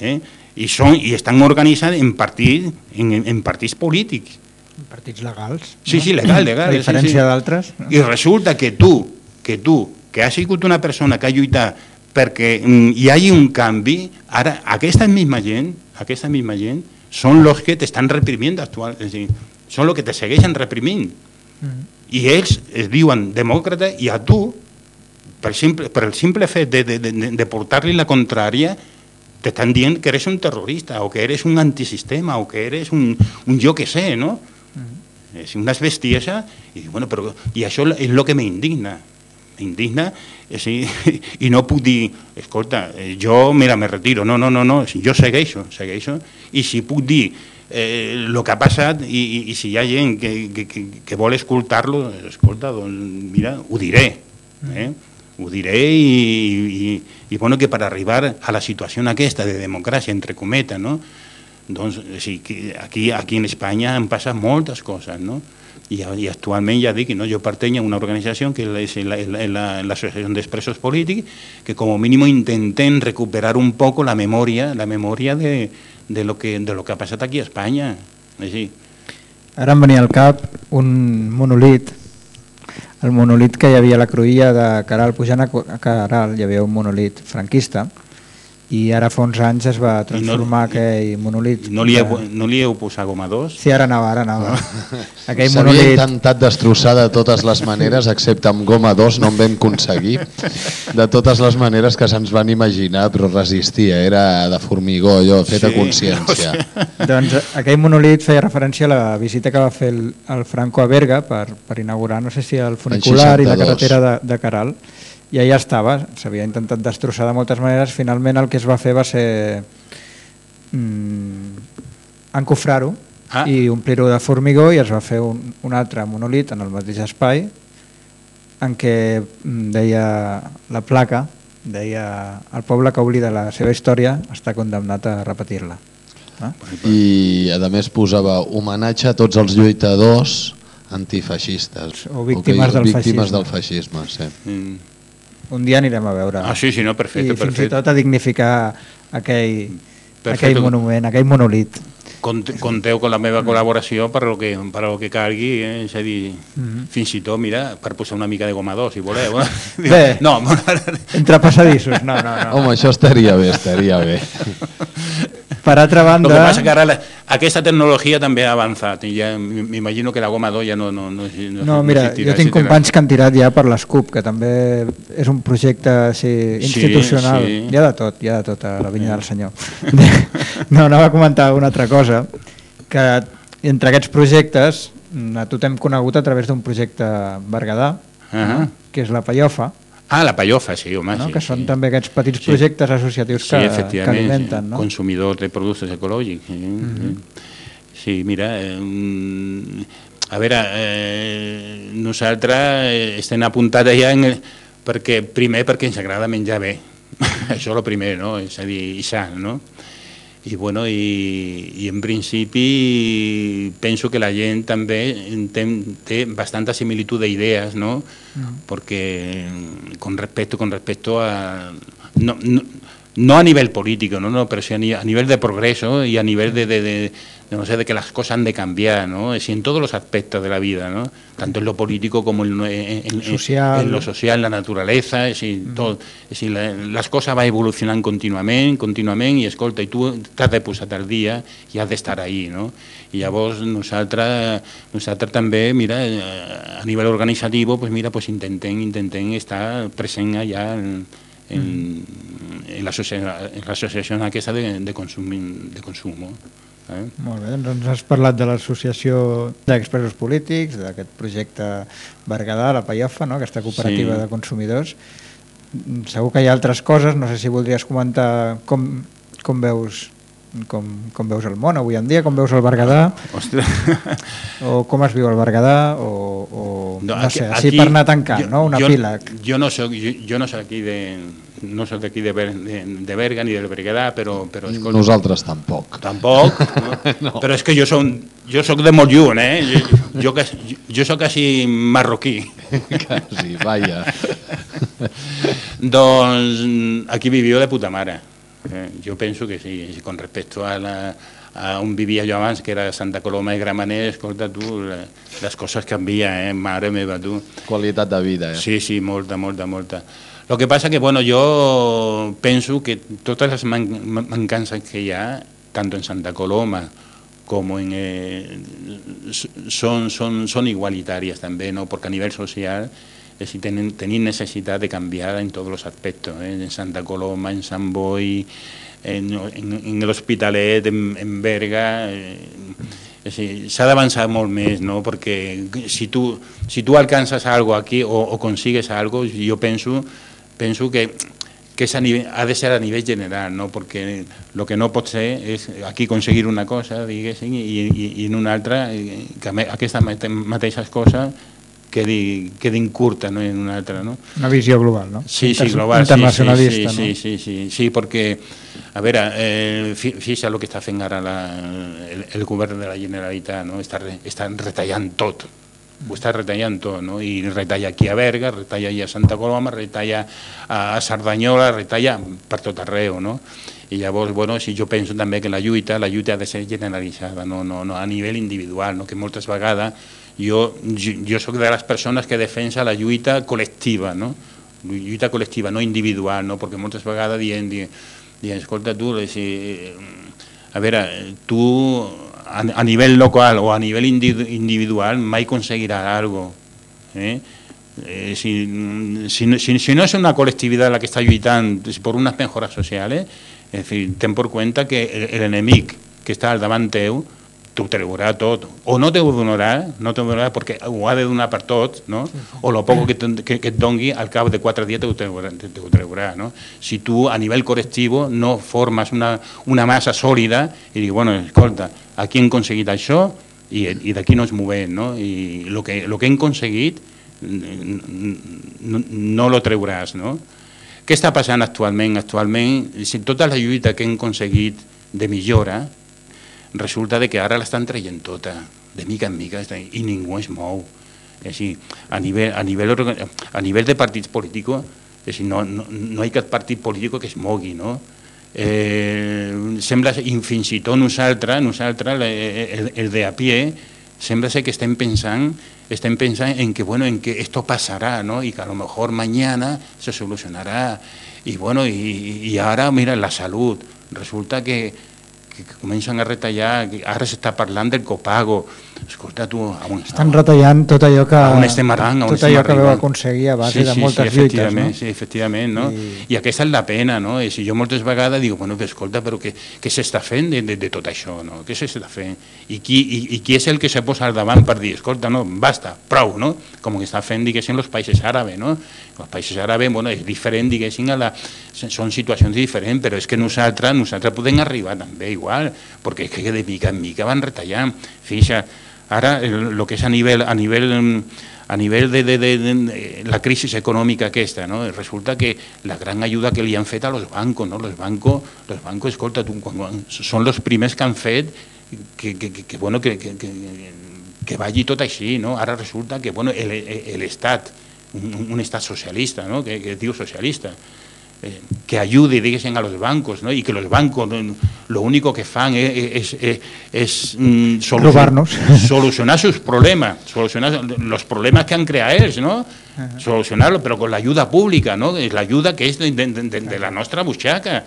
eh? I, són, i estan organitzats en partits, en, en partits polítics Partits legals. Sí, sí, legal, legal, A sí, diferència sí. d'altres. no? i resulta que tu, que tu, que has sigut una persona que ha lluitat perquè mm, hi hagi un canvi, ara aquesta misma gent, aquesta misma gent, són els que t'estan reprimint actual, és a dir, són els que te segueixen reprimint. Mm. I ells es diuen demòcrata i a tu, per, simple, per el simple fet de, de, de, de portar-li la contrària, t'estan dient que eres un terrorista o que eres un antisistema o que eres un, un jo que sé, no? És una bestiesa i, bueno, però, i això és el que m'indigna m'indigna és a dir, i no puc dir escolta, eh, jo mira, me retiro no, no, no, no, jo segueixo, segueixo i si puc dir eh, el que ha passat i, i, i si hi ha gent que, que, que, que vol escoltar-lo escolta, mira, ho diré eh? diré bueno, que per arribar a la situació aquesta de democràcia, entre cometes, no? doncs sí, que aquí, aquí en Espanya han passat moltes coses, no? I, i actualment ja dic, no? jo pertenyo a una organització que és l'Associació la, d'Expressos Polítics, que com a mínim intentem recuperar un poco la memòria, la memòria de, de, lo que, de lo que ha passat aquí a Espanya. Així. Ara em venia al cap un monolit, el monolit que hi havia a la cruïlla de Caral, pujant a Caral hi havia un monolit franquista i ara fa uns anys es va transformar aquell monolit. No li, heu, no li heu posat goma 2? Sí, ara anava, ara anava. Aquell S'havia monolit... intentat destrossar de totes les maneres, excepte amb goma 2 no en vam aconseguir. De totes les maneres que se'ns van imaginar, però resistia, era de formigó, allò, fet a Sí, consciència. Doncs aquell monolit feia referència a la visita que va fer el, el Franco a Berga per, per inaugurar, no sé si el funicular i la 62. carretera de, de Caral, i allà estava, s'havia intentat destrossar de moltes maneres, finalment el que es va fer va ser mm, encofrar-ho Ah. i omplir-ho de formigó i es va fer un, un altre monolit en el mateix espai en què mm, deia la placa, deia el poble que oblida la seva història està condemnat a repetir-la. No? I a més posava homenatge a tots els lluitadors antifeixistes. O víctimes del víctimes feixisme. del feixisme, sí. Mm. Un dia anirem a veure. Ah, sí, sí, no, perfecte, I fins i perfecte. tot a dignificar aquell, Perfecte. aquell monument, aquell monolit. Cont- Conteu con la meva col·laboració per lo que, per lo que calgui, eh? és a dir, fins i tot, mira, per posar una mica de gomador, si voleu. Eh? Bé. No, Entre passadissos, no, no, no. Home, això estaria bé, estaria bé. Per altra el banda... que passa que ara la, aquesta tecnologia també ha avançat i ja m'imagino que la gomador ja no, no, no, no, No, mira, existirà, jo tinc companys que han tirat ja per l'ESCUP, que també és un projecte Sí, institucional. sí. Hi ha de tot, hi ha de tot a la vinya del senyor. no, anava a comentar una altra cosa, que entre aquests projectes, mm, a tu t'hem conegut a través d'un projecte Berguedà, Ah, que és la Pallofa, ah, la pallofa, sí, home, no? sí. que són sí. també aquests petits Sí. projectes associatius Sí, que, alimenten. sí. No? consumidor de productes ecològics. Sí, sí. sí mira, eh, mm, a veure, eh, nosaltres eh, estem apuntats allà en el, perquè, primer perquè ens agrada menjar bé, això és el primer, no? és a dir, i sa, no? I, bueno, i, i en principi penso que la gent també té, té bastanta similitud d'idees, no? Porque mm, con respecto, con respecto a... No, no, no a nivel político, no, no, pero sí a, ni- a nivel de progreso y a nivel de, de, de- de, no sé, de que las cosas han de cambiar, ¿no? Es decir, en todos los aspectos de la vida, ¿no? Tanto en lo político como en, lo- en- en- Social. en lo social, la naturaleza, és a dir, tot, és a dir, la, les coses van evolucionant contínuament, contínuament, i escolta, i tu t'has de posar al dia i has d'estar ahí, no? I llavors nosaltres, nosaltres també, mira, eh, a nivell organitzatiu, pues mira, pues intentem, intentem estar present allà en, en, en l'associa- en l'associació aquesta de, de, consum, de consum. Eh? Molt bé, doncs has parlat de l'associació d'expressos polítics, d'aquest projecte Berguedà, la Pallofa, no? aquesta cooperativa Sí. de consumidors. Segur que hi ha altres coses, no sé si voldries comentar com, com veus com, com veus el món avui en dia, com veus el Berguedà, Ostres. o com es viu el Berguedà, o, o no, aquí- sé, així aquí per anar tancant, jo- no? un jo- epíleg. Jo no soc, jo, jo no soc aquí de, no soc d'aquí de, Ber- de, de Berga ni del Berguedà, però, però escolta, Nosaltres tampoc. Tampoc, no? No. però és que jo soc, jo soc de molt lluny, eh? Jo, jo, jo, jo soc quasi marroquí. Quasi, vaja. Doncs aquí vivió de puta mare. Eh, jo penso que sí, con respecto a, la, a on vivia jo abans, que era Santa Coloma i Gramenet, escolta tu, la, les coses canvien, eh? mare meva, tu. Qualitat de vida, eh? Sí, sí, molta, molta, molta. Lo que pasa que, bueno, yo penso que todas las man- man- mancanzas que hi ha, tanto en Santa Coloma como en... Eh, son, son, son igualitarias también, ¿no? Porque a nivel social eh, sí tenen, tenim necessitat de canviar en tots els aspectes, eh? en Santa Coloma, en Sant Boi, en, en, en l'Hospitalet, en, en Berga... Eh, s'ha d'avançar molt més, no? perquè si tu, si tu alcances algo aquí o, o consigues algo, jo penso, penso que, que és a nivell, ha de ser a nivell general, no? perquè el que no pot ser és aquí aconseguir una cosa, diguéssim, i, i, i en una altra, eh, que aquestes mate- mateixes coses quedi, quedin curta no? en una altra. No? Una visió global, no? Sí, sí, global. Internacionalista, sí, sí, sí, sí, sí, sí, perquè, a veure, eh, fi- fixa el que està fent ara la, el, el govern de la Generalitat, no? està, està retallant tot, ho està retallant tot, no? i retalla aquí a Berga, retalla allà a Santa Coloma, retalla a, a Cerdanyola, retalla per tot arreu, no? I llavors, bueno, si jo penso també que la lluita, la lluita ha de ser generalitzada, no, no, no a nivell individual, no? que moltes vegades jo, jo, de les persones que defensa la lluita col·lectiva, no? lluita col·lectiva, no individual, no? perquè moltes vegades dient, dient, dient escolta tu, si, a veure, tu a, a local o a nivell indi- individual mai aconseguiràs algo. Eh? Eh, si, no- es una colectividad la que está lluitant por unas mejoras sociales, es decir, ten por cuenta que el, el que està al davant t'ho treurà tot, o no t'ho donarà, no t'ho donarà perquè ho ha de donar per tots, no? o lo poco que, que, que et dongui al cap de quatre dies t'ho treurà, t'ho treurà. No? Si tu a nivell col·lectiu no formes una, una massa sòlida i dius, bueno, escolta, aquí hem aconseguit això i, i d'aquí no ens movem, no? i el que, lo que hem aconseguit no, no lo treuràs, no? Què està passant actualment? Actualment, si tota la lluita que hem aconseguit de millora, resulta de que ara l'estan traient tota, de mica en mica, i ningú es mou. És així, a nivell, a nivell, a nivell de partits polítics, és així, no, no, no hi ha cap partit polític que es mogui, no? Eh, sembla, fins i tot nosaltres, nosaltres el, el de a pie, sembla ser que estem pensant, estem pensant en que, bueno, en que esto pasará, ¿no? Y que a lo mejor mañana se solucionará. Y bueno, y ahora, mira, la salud. Resulta que, que comencen a retallar, ara s'està parlant del copago. Escolta, tu... On, Estan retallant tot allò que, on estem arran, on tot allò que arribant. aconseguir a base sí, de sí, moltes sí, lluites, no? Sí, efectivament, no? I- I... Aquesta és la pena, no? I si jo moltes vegades dic, bueno, escolta, però què, què s'està fent de, de, de tot això, no? Què s'està fent? I qui, i, I qui és el que s'ha posat al davant per dir, escolta, no, basta, prou, no? Com que està fent, diguéssim, els països àrabes, no? Els països àrabes, bueno, és diferent, diguéssim, a la... són situacions diferents, però és que nosaltres, nosaltres podem arribar també igual, perquè és que de mica en mica van retallant. Fixa, ara, el, lo que és a nivell, a nivell a nivell de, de, de, de la crisi econòmica aquesta, no? resulta que la gran ajuda que li han fet a los bancos, no? los bancos, los bancos escolta, tu, quan, són els primers que han fet que, que, que, que, bueno, que, que, que, que vagi tot així, no? ara resulta que bueno, l'Estat, un, un estat socialista, no? que, que es diu socialista, eh, que ayude, diguesen, a los bancos, ¿no? y que los bancos no, lo único que fan es, es, es, es mm, Robarnos. solucionar sus problemas, solucionar los problemas que han creado ellos, ¿no? Solucionarlo, pero con la ayuda pública, ¿no? Es la ayuda que és de, de, de, de la butxaca.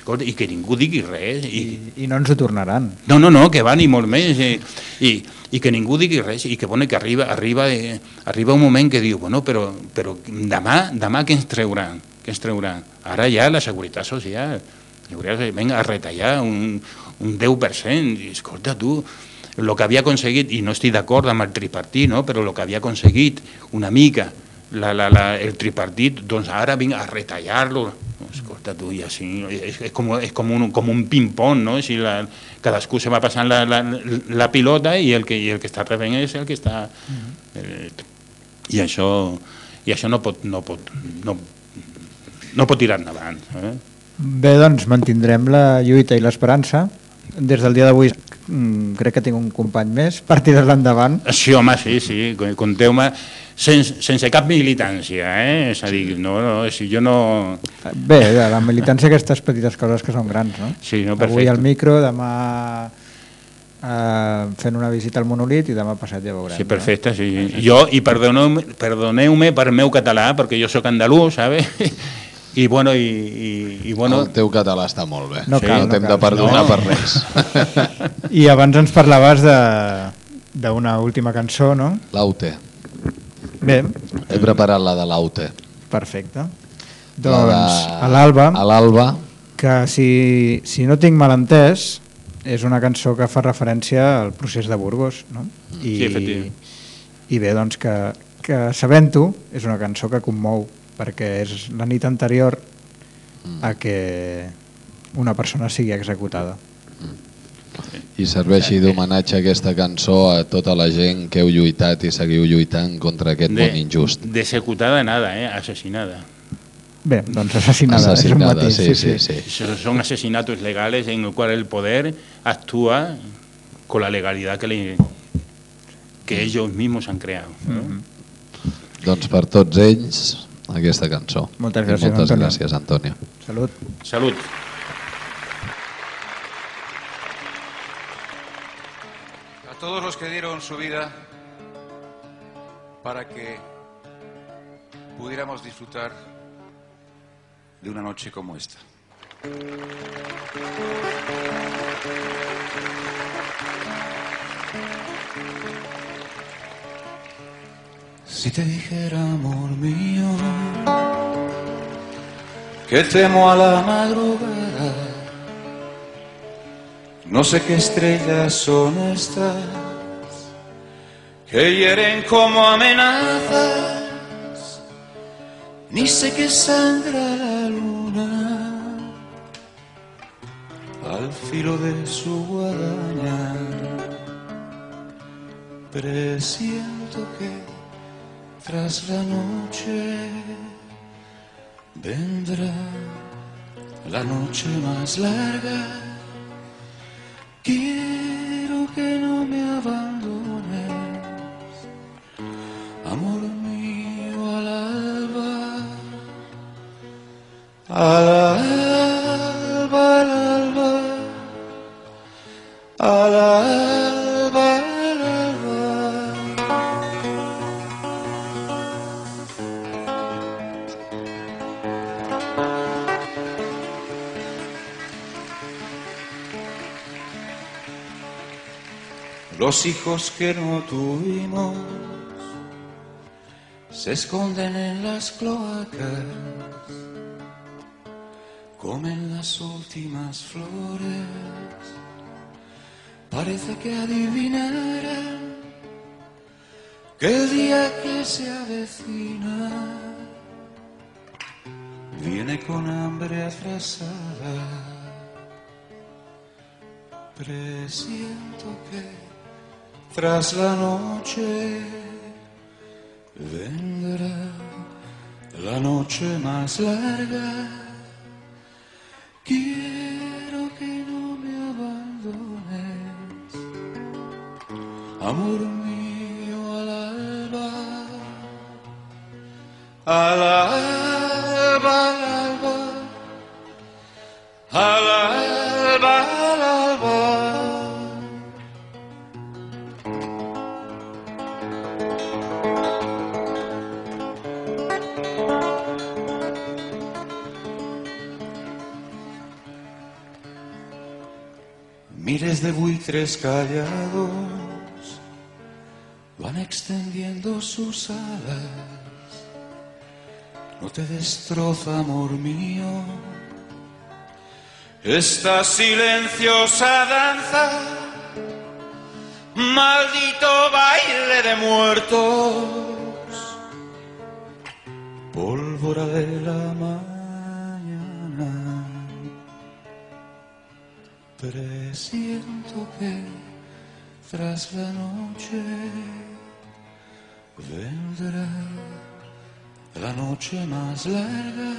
Escolta, I que ningú digui res. I, I, I no ens ho tornaran. no, no, no, que va ni molt més. Eh, i, I que ningú digui res. I que, bueno, que arriba, arriba, eh, arriba un moment que diu, bueno, però, però demà, demà què ens trauran? Què ens trauran? Ara ja la seguretat social. Venga, a retallar un, un 10%. I, escolta, tu, el que havia aconseguit, i no estic d'acord amb el tripartit, no? però el que havia aconseguit una mica la, la, la, el tripartit, doncs ara vinc a retallar-lo. Escolta, tu, i així, és, és, com, és com un, com un ping-pong, no? Si la, cadascú se va passant la, la, la pilota i el, que, i el que està rebent és el que està... Eh, I això, i això no pot, no pot, no, no pot tirar endavant. Eh? Bé, doncs mantindrem la lluita i l'esperança. Des del dia d'avui mm, crec que tinc un company més per tirar endavant. Sí, home, sí, sí, compteu-me sense, sense cap militància, eh? És a dir, no, no, si jo no... Bé, la militància aquestes petites coses que són grans, no? Sí, no, Avui perfecte. al micro, demà eh, fent una visita al monolit i demà passat ja veurem. Sí, perfecte, sí. Jo, i perdoneu-me perdoneu per meu català, perquè jo sóc andalús, ¿sabe? I bueno, i, i, i bueno, El teu català està molt bé. No cal, no no t'hem cal. de perdonar No. per res. no? I abans ens parlaves de d'una última cançó, no? L'Aute. Bé, He preparat la de l'Aute. perfecte. La Doncs de- a l'Alba, A l'Alba, que si, si no tinc mal entès, és una cançó que fa referència al procés de Burgos, no? I, Sí, efectivament. I bé, doncs que, que sabent-ho, és una cançó que commou, perquè és la nit anterior a que una persona sigui executada. i serveixi d'homenatge aquesta cançó a tota la gent que heu lluitat i seguiu lluitant contra aquest món injust. Desecutada nada, eh? Assassinada. Bé, doncs assassinada, Assassinada, és el mateix. sí, sí, sí. Eso Son asesinatos legales en el cual el poder actúa con la legalidad que, le- que ellos mismos han creado. ¿no? Doncs per tots ells, aquesta cançó. Moltes I gràcies, moltes Antonio. gràcies, Antonio. Salut. Salud. a todos los que dieron su vida para que pudiéramos disfrutar de una noche como esta. Si te dijera, amor mío, que temo a la madrugada, no sé qué estrellas son estas que hieren como amenazas, ni sé qué sangra la luna al filo de su guadaña. Presiento que tras la noche vendrá la noche más larga. Quiero que no me abandones, amor mío al alba, al Hijos que no tuvimos se esconden en las cloacas, comen las últimas flores, parece que adivinarán que el día que se avecina viene con hambre atrasada. Presiento que tras la noche vendrá la noche más larga. De buitres callados van extendiendo sus alas. No te destroza, amor mío, esta silenciosa danza, maldito baile de muertos, tras la noche vendrá la noche más larga.